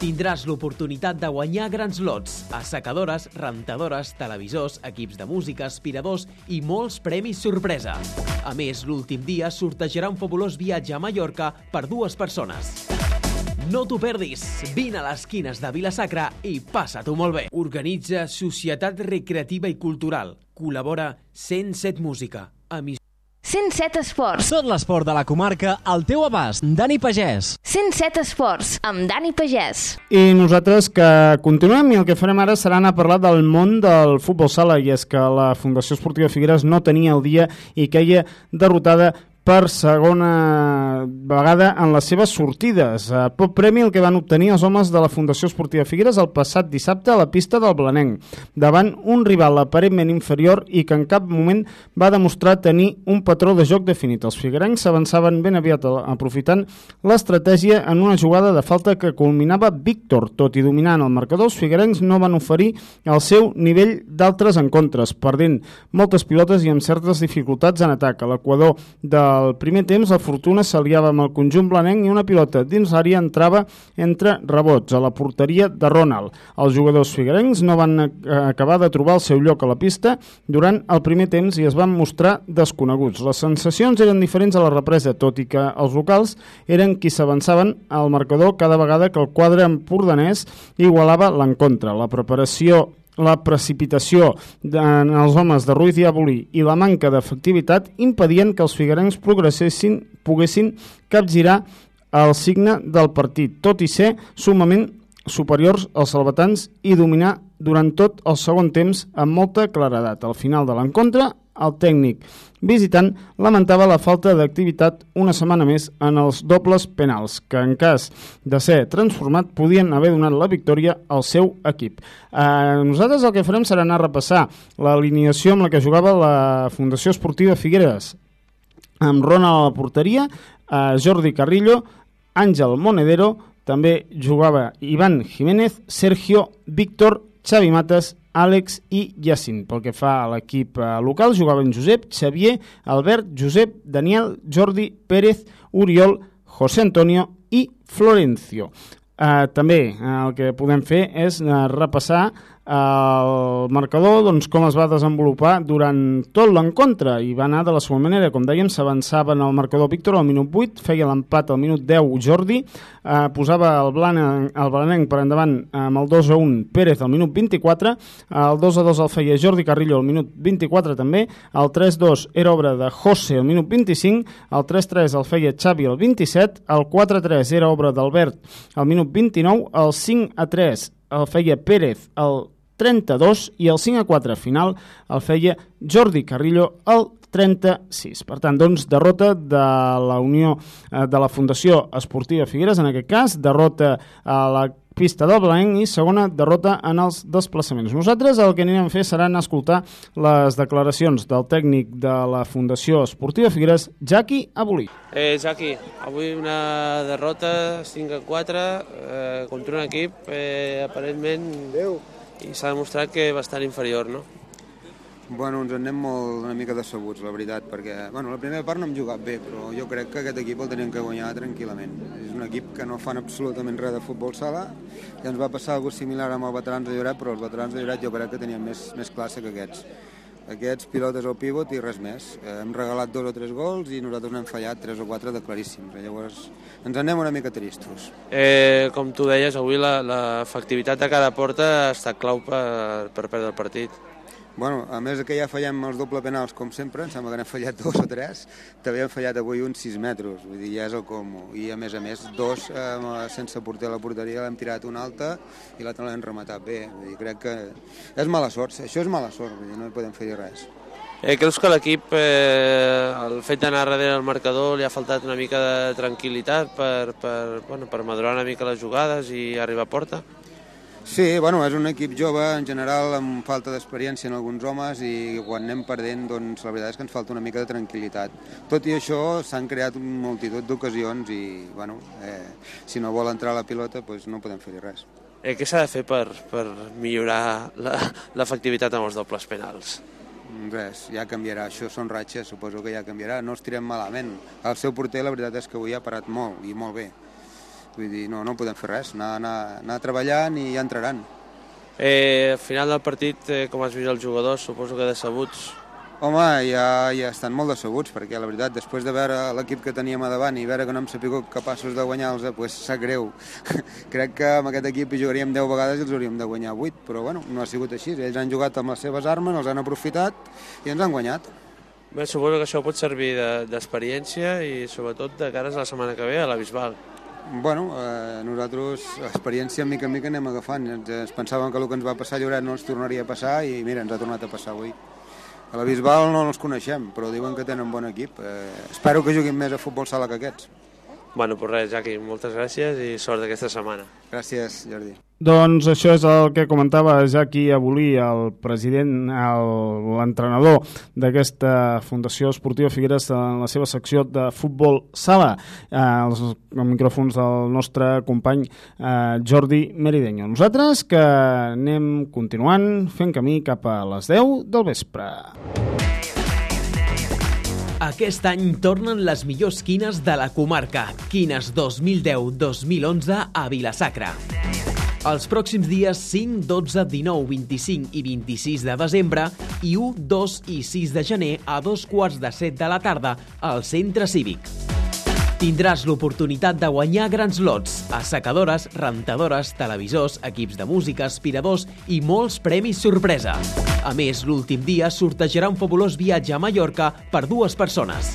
S1: Tindràs l'oportunitat de guanyar grans lots, assecadores, rentadores, televisors, equips de música, aspiradors i molts premis sorpresa. A més, l'últim dia sortejarà un fabulós viatge a Mallorca per dues persones. No t'ho perdis! Vine a les quines de Vilasacra i passa-t'ho molt bé! Organitza Societat Recreativa i Cultural. Col·labora 107 Música. Emissió
S2: 107 Esports.
S17: Tot l'esport de la comarca al teu abast. Dani Pagès.
S2: 107 Esports, amb Dani Pagès.
S10: I nosaltres que continuem i el que farem ara serà anar a parlar del món del futbol sala i és que la Fundació Esportiva Figueres no tenia el dia i queia derrotada per segona vegada en les seves sortides. Pot premi el que van obtenir els homes de la Fundació Esportiva Figueres el passat dissabte a la pista del Blanenc, davant un rival aparentment inferior i que en cap moment va demostrar tenir un patró de joc definit. Els figuerencs s'avançaven ben aviat aprofitant l'estratègia en una jugada de falta que culminava Víctor. Tot i dominant el marcador, els figuerencs no van oferir el seu nivell d'altres encontres, perdent moltes pilotes i amb certes dificultats en atac. L'equador de al primer temps la Fortuna s'aliava amb el conjunt blanenc i una pilota dins l'àrea entrava entre rebots a la porteria de Ronald. Els jugadors figuerencs no van acabar de trobar el seu lloc a la pista durant el primer temps i es van mostrar desconeguts. Les sensacions eren diferents a la represa, tot i que els locals eren qui s'avançaven al marcador cada vegada que el quadre empordanès igualava l'encontre. La preparació la precipitació en els homes de Ruiz i Abolí i la manca d'efectivitat impedien que els figuerencs progressessin, poguessin capgirar el signe del partit, tot i ser sumament superiors als salvatans i dominar durant tot el segon temps amb molta claredat. Al final de l'encontre, el tècnic visitant lamentava la falta d'activitat una setmana més en els dobles penals, que en cas de ser transformat podien haver donat la victòria al seu equip. Eh, nosaltres el que farem serà anar a repassar l'alineació amb la que jugava la Fundació Esportiva Figueres, amb Ronald a la porteria, eh, Jordi Carrillo, Àngel Monedero, també jugava Ivan Jiménez, Sergio, Víctor, Xavi Mates, Àlex i Jacint. Pel que fa a l'equip eh, local, jugaven Josep, Xavier, Albert, Josep, Daniel, Jordi, Pérez, Oriol, José Antonio i Florencio. Uh, també uh, el que podem fer és uh, repassar el marcador, doncs, com es va desenvolupar durant tot l'encontre i va anar de la següent manera. Com dèiem, s'avançava en el marcador Víctor al minut 8, feia l'empat al minut 10 Jordi, eh, posava el, blanc, el blanenc per endavant amb el 2 a 1 Pérez al minut 24, el 2 a 2 el feia Jordi Carrillo al minut 24 també, el 3 a 2 era obra de José al minut 25, el 3 a 3 el feia Xavi al 27, el 4 a 3 era obra d'Albert al minut 29, el 5 a 3 el feia Pérez al 32 i el 5 a 4 final el feia Jordi Carrillo al 36. Per tant, doncs, derrota de la Unió eh, de la Fundació Esportiva Figueres, en aquest cas, derrota a la pista del Blanc i segona derrota en els desplaçaments. Nosaltres el que anirem a fer serà anar a escoltar les declaracions del tècnic de la Fundació Esportiva Figueres, Jacqui Abolí.
S18: Eh, Jacqui, avui una derrota 5 a 4 eh, contra un equip eh, aparentment i s'ha demostrat que bastant inferior, no?
S19: Bueno, ens en anem molt una mica decebuts, la veritat, perquè bueno, la primera part no hem jugat bé, però jo crec que aquest equip el teníem que guanyar tranquil·lament. És un equip que no fan absolutament res de futbol sala, i ens va passar alguna similar amb els veterans de Lloret, però els veterans de Lloret jo crec que tenien més, més classe que aquests. Aquests pilotes al pivot i res més. Eh, hem regalat dos o tres gols i nosaltres n'hem fallat tres o quatre de claríssims. Llavors ens anem una mica tristos.
S18: Eh, com tu deies, avui l'efectivitat de cada porta ha estat clau per, per perdre el partit.
S19: Bueno, a més que ja fallem els doble penals com sempre, em sembla que n'hem fallat dos o tres, també hem fallat avui uns 6 metres, vull dir, ja és el com. I a més a més, dos eh, sense porter a la porteria l'hem tirat una alta i l'altra l'hem rematat bé. Vull dir, crec que és mala sort, això és mala sort, vull dir, no hi podem fer res.
S18: Eh, creus que l'equip, eh, el fet d'anar darrere del marcador, li ha faltat una mica de tranquil·litat per, per, bueno, per madurar una mica les jugades i arribar a porta?
S19: Sí, bueno, és un equip jove, en general, amb falta d'experiència en alguns homes i quan anem perdent, doncs la veritat és que ens falta una mica de tranquil·litat. Tot i això, s'han creat multitud d'ocasions i, bueno, eh, si no vol entrar la pilota, doncs no podem fer-hi res.
S18: Eh, què s'ha de fer per, per millorar la- l'efectivitat amb els dobles penals?
S19: Res, ja canviarà. Això són ratxes, suposo que ja canviarà. No estirem malament. El seu porter, la veritat és que avui ha parat molt, i molt bé. Vull dir, no, no podem fer res. Anar, anar, anar treballant i ja entraran.
S18: Eh, al final del partit, eh, com has vist els jugadors, suposo que decebuts.
S19: Home, ja, ja estan molt decebuts, perquè la veritat, després de veure l'equip que teníem a davant i veure que no hem sabut capaços de guanyar-los, pues, sap greu. Crec que amb aquest equip hi jugaríem 10 vegades i els hauríem de guanyar 8, però bueno, no ha sigut així. Ells han jugat amb les seves armes, els han aprofitat i ens han guanyat.
S18: Bé, suposo que això pot servir de- d'experiència i sobretot de cares a la setmana que ve a la Bisbal.
S19: Bueno, eh, nosaltres experiència mica en mica anem agafant. Ens, ens pensàvem que el que ens va passar a Lloret no ens tornaria a passar i mira, ens ha tornat a passar avui. A la Bisbal no els coneixem, però diuen que tenen bon equip. Eh, espero que juguin més a futbol sala que aquests.
S18: Bueno, pues res, Jaqui, moltes gràcies i sort aquesta setmana.
S19: Gràcies, Jordi.
S10: Doncs això és el que comentava Jacqui Abolí, el president, l'entrenador d'aquesta Fundació Esportiva Figueres en la seva secció de futbol sala. Eh, els, els micròfons del nostre company eh, Jordi Merideño. Nosaltres que anem continuant fent camí cap a les 10 del vespre.
S1: Aquest any tornen les millors quines de la comarca. Quines 2010-2011 a Vilasacra. Els pròxims dies 5, 12, 19, 25 i 26 de desembre i 1, 2 i 6 de gener a dos quarts de set de la tarda al Centre Cívic. Tindràs l'oportunitat de guanyar grans lots, assecadores, rentadores, televisors, equips de música, aspiradors i molts premis sorpresa. A més, l'últim dia sortejarà un fabulós viatge a Mallorca per dues persones.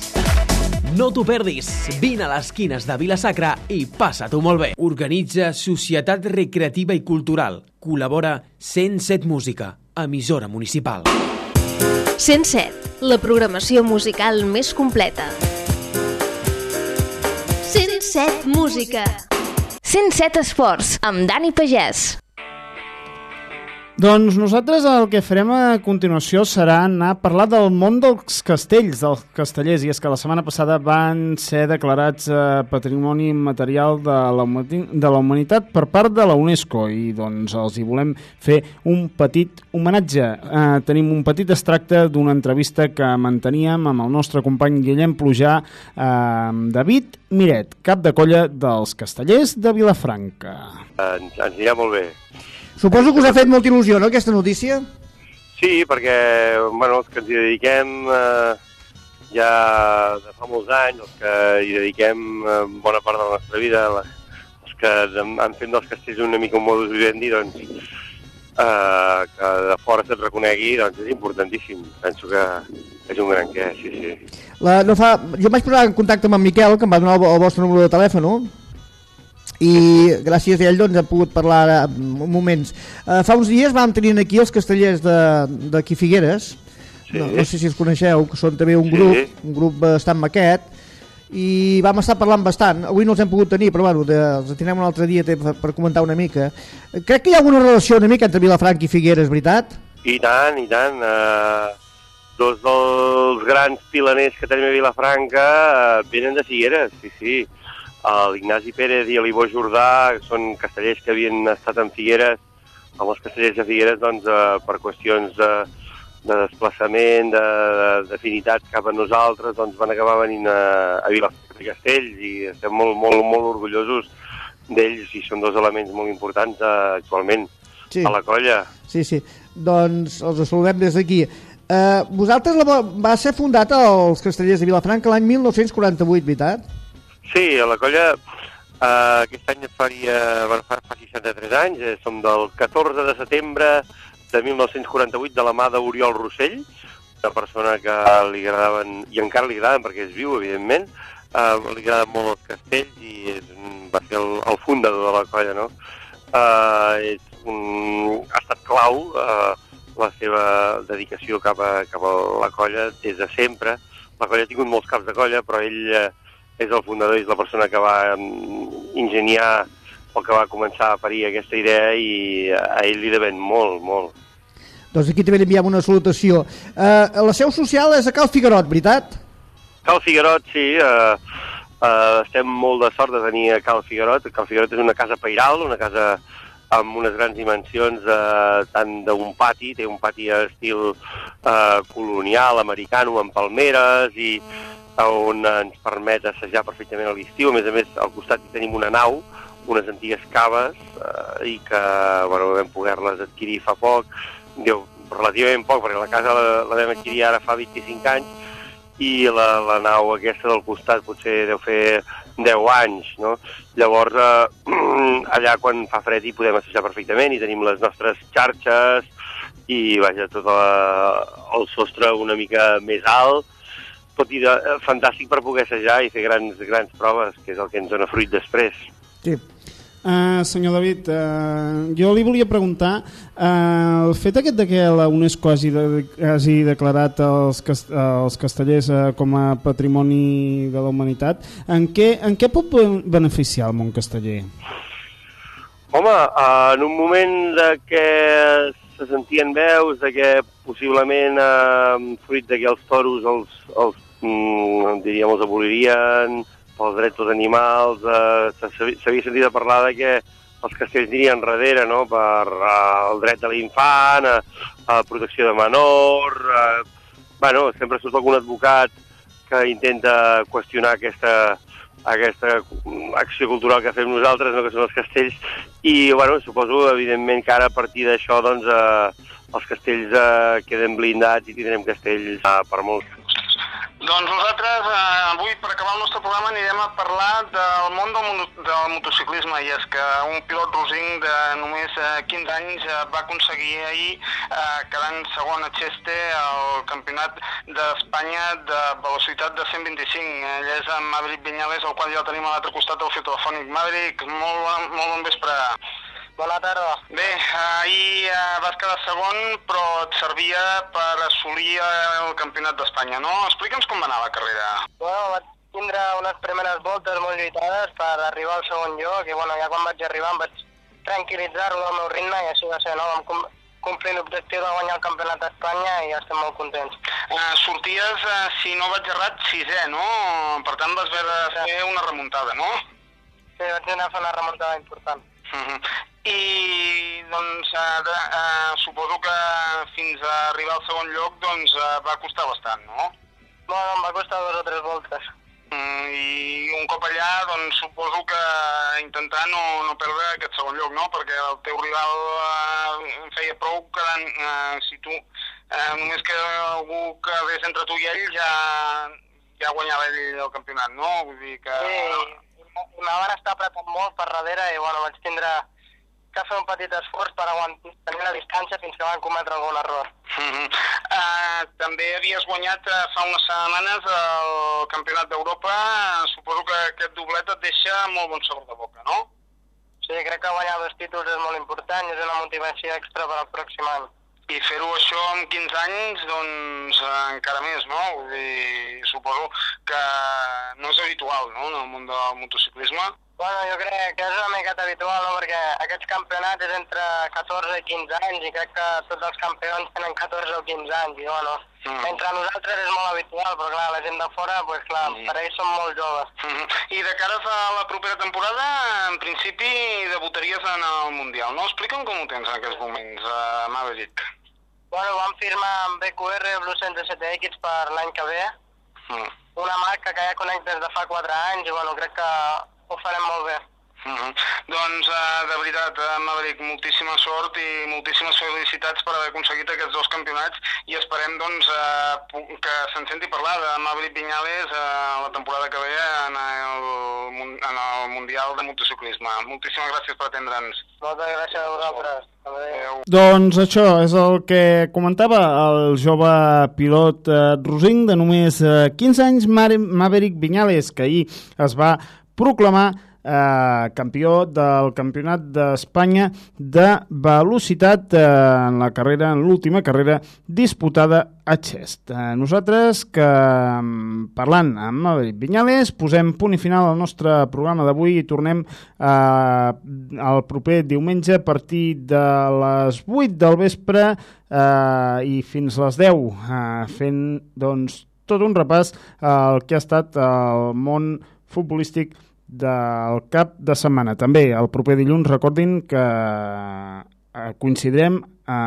S1: No t'ho perdis! Vine a les quines de Vilasacra i passa-t'ho molt bé! Organitza Societat Recreativa i Cultural. Col·labora 107 Música, emissora municipal.
S2: 107, la programació musical més completa. 107 Música. 107 Esports, amb Dani Pagès.
S10: Doncs nosaltres el que farem a continuació serà anar a parlar del món dels castells, dels castellers, i és que la setmana passada van ser declarats eh, Patrimoni Material de la, de la Humanitat per part de la UNESCO i doncs els hi volem fer un petit homenatge. Eh, tenim un petit extracte d'una entrevista que manteníem amb el nostre company Guillem Plujà, eh, David Miret, cap de colla dels castellers de Vilafranca.
S20: Ens, ens anirà molt bé.
S21: Suposo que us ha fet molta il·lusió, no, aquesta notícia?
S20: Sí, perquè bueno, els que ens hi dediquem eh, ja de fa molts anys, els que hi dediquem eh, bona part de la nostra vida, la- els que han fet dels castells una mica un modus vivendi, doncs, eh, que de fora se't reconegui, doncs és importantíssim. Penso que és un gran què, sí, sí.
S21: La, no fa... Jo em vaig posar en contacte amb en Miquel, que em va donar el, el vostre número de telèfon, i gràcies a ell doncs, hem pogut parlar ara un moments. Uh, fa uns dies vam tenir aquí els castellers de- d'aquí Figueres,
S20: Sí.
S21: no, no sé si els coneixeu, que són també un
S20: Sí.
S21: grup, un grup bastant maquet, i vam estar parlant bastant. Avui no els hem pogut tenir, però bueno, de, els tindrem un altre dia per, per comentar una mica. Crec que hi ha alguna relació una mica entre Vilafranca i Figueres, veritat?
S20: I tant, i tant. Eh, dos dels grans pilaners que tenim a Vilafranca eh, venen de Figueres, sí, sí. L'Ignasi Pérez i l'Ivo Jordà són castellers que havien estat en Figueres, amb els castellers de Figueres, doncs, eh, per qüestions de, de desplaçament, de- d'afinitat cap a nosaltres, doncs van acabar venint a, a Vilafranca de Castells i estem molt, molt, molt orgullosos d'ells i són dos elements molt importants eh, actualment
S21: Sí.
S20: a la colla.
S21: Sí, sí. Doncs els saludem des d'aquí. Uh, vosaltres la, va- va ser fundat als castellers de Vilafranca l'any 1948, veritat?
S20: Sí, a la colla eh, aquest any faria, bueno, fa, fa 63 anys, eh, som del 14 de setembre de 1948 de la mà d'Oriol Rossell, una persona que li agradaven, i encara li agraden perquè és viu, evidentment, eh, li agraden molt els castells i és, va ser el, el fundador de la colla, no? Eh, és un, ha estat clau eh, la seva dedicació cap a, cap a la colla des de sempre. La colla ha tingut molts caps de colla, però ell eh, és el fundador és la persona que va ingeniar el que va començar a parir aquesta idea i a ell li devem molt, molt.
S21: Doncs aquí també li enviem una salutació. Uh, la seu social és a Cal Figuerot, veritat?
S20: Cal Figuerot, sí, eh, eh, estem molt de sort de tenir a Cal Figuerot. Cal Figuerot és una casa pairal, una casa amb unes grans dimensions eh, tant d'un pati, té un pati estil eh, colonial, americano, amb palmeres i on ens permet assajar perfectament a l'estiu. A més a més, al costat hi tenim una nau, unes antigues caves, eh, i que bueno, vam poder-les adquirir fa poc, Diu, relativament poc, perquè la casa la, la vam adquirir ara fa 25 anys, i la, la nau aquesta del costat potser deu fer 10 anys, no? Llavors, eh, allà quan fa fred hi podem assajar perfectament i tenim les nostres xarxes i, vaja, tot la, el sostre una mica més alt, tot i de, eh, fantàstic per poder assajar i fer grans, grans proves, que és el que ens dona fruit després.
S10: Sí. Uh, senyor David, uh, jo li volia preguntar uh, el fet aquest de que la UNESCO hagi, de, hagi declarat els, cast, els castellers uh, com a patrimoni de la humanitat, en què, en què pot beneficiar el món casteller?
S20: Home, uh, en un moment de que se sentien veus de que possiblement uh, fruit de que els toros els, els mm, diríem, els abolirien, pels drets dels animals, eh, s'havia sentit a parlar de que els castells anirien darrere no? per eh, el dret de l'infant, a, a la protecció de menor... Eh, bueno, sempre surt algun advocat que intenta qüestionar aquesta, aquesta acció cultural que fem nosaltres, no? que són els castells, i bueno, suposo, evidentment, que ara a partir d'això doncs, eh, els castells eh, queden blindats i tindrem castells eh, per molts
S15: doncs nosaltres eh, avui, per acabar el nostre programa, anirem a parlar del món del, del motociclisme i és que un pilot rosing de només eh, 15 anys eh, va aconseguir ahir eh, quedant segon a Cheste al campionat d'Espanya de velocitat de 125. Ell és en Maverick Viñales, el qual ja el tenim a l'altre costat del fil telefònic. Maverick, molt, molt bon vespre.
S22: Bona tarda.
S15: Bé, ahir eh, vas quedar segon, però et servia per assolir el campionat d'Espanya, no? Explica'ns com va anar la carrera.
S22: Bueno, vaig tindre unes primeres voltes molt lluitades per arribar al segon lloc i bueno, ja quan vaig arribar em vaig tranquil·litzar-lo al meu ritme i així va ser, no? Vam com complir l'objectiu de guanyar el campionat d'Espanya i ja estem molt contents.
S15: Uh, sorties, uh, si no vaig errat, sisè, no? Per tant, vas haver de fer una remuntada, no?
S22: Sí, vaig anar a fer una remuntada important.
S15: Uh -huh. I doncs eh, de, eh, suposo que fins a arribar al segon lloc doncs eh, va costar bastant, no?
S22: Bueno, em va costar dues o tres voltes.
S15: Mm, I un cop allà, doncs suposo que intentar no, no perdre aquest segon lloc, no? Perquè el teu rival eh, feia prou que eh, si tu eh, només que algú que hagués entre tu i ell ja, ja guanyava ell el campionat, no? Vull dir que...
S22: Sí, me van estar apretant molt per darrere i bueno, vaig tindre que fer un petit esforç per aguantar tenir la distància fins que van cometre algun error.
S15: Uh -huh. uh, també havies guanyat uh, fa unes setmanes el Campionat d'Europa. Uh, suposo que aquest doblet et deixa molt bon sabor de boca, no?
S22: Sí, crec que guanyar dos títols és molt important i és una motivació extra per al pròxim any.
S15: I fer-ho això amb 15 anys, doncs encara més, no? Vull dir, suposo que no és habitual, no?, en el món del motociclisme.
S22: Bueno, jo crec que és una miqueta habitual, no? perquè aquests campionats és entre 14 i 15 anys i crec que tots els campions tenen 14 o 15 anys. I, bueno, mm. Entre nosaltres és molt habitual, però clar, la gent de fora, pues, clar, mm. per ells són molt joves.
S15: Mm. I de cara a la propera temporada, en principi debutaries en el Mundial, no? Explica'm com ho tens en aquests moments, uh, Maverick.
S22: Bueno, vam firmar amb BQR Blue 107X per l'any que ve. Mm. Una marca que ja conec des de fa 4 anys i bueno, crec que ho farem molt bé.
S15: Uh -huh. Doncs, uh, de veritat, uh, Maverick, moltíssima sort i moltíssimes felicitats per haver aconseguit aquests dos campionats i esperem doncs, uh, que se'n senti parlar de Maverick Viñales uh, la temporada que ve en el, en el Mundial de Motociclisme. Moltíssimes gràcies per atendre'ns.
S22: Moltes gràcies a vosaltres. Adéu.
S10: Doncs això és el que comentava el jove pilot eh, rosing de només eh, 15 anys, Maverick Viñales, que ahir es va proclamar eh, campió del Campionat d'Espanya de velocitat eh, en la carrera, en l'última carrera disputada a Xest. Eh, nosaltres que mm, parlant amb Maverick Vinyales posem punt i final al nostre programa d'avui i tornem eh, el proper diumenge a partir de les 8 del vespre eh, i fins les 10 eh, fent doncs tot un repàs al que ha estat el món futbolístic del cap de setmana. També el proper dilluns recordin que eh, coincidirem a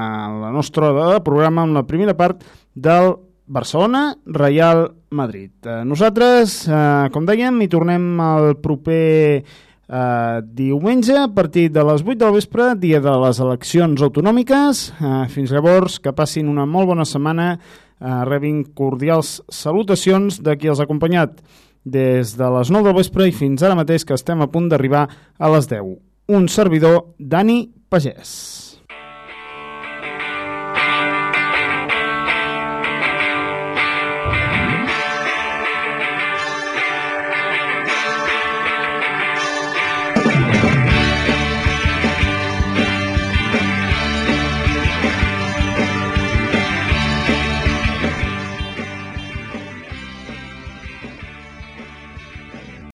S10: la nostra de programa amb la primera part del Barcelona, Real Madrid. Eh, nosaltres, eh, com dèiem, hi tornem el proper eh, diumenge a partir de les 8 del vespre, dia de les eleccions autonòmiques. Eh, fins llavors, que passin una molt bona setmana, eh, rebin cordials salutacions de qui els ha acompanyat des de les 9 del vespre i fins ara mateix que estem a punt d'arribar a les 10. Un servidor, Dani Pagès.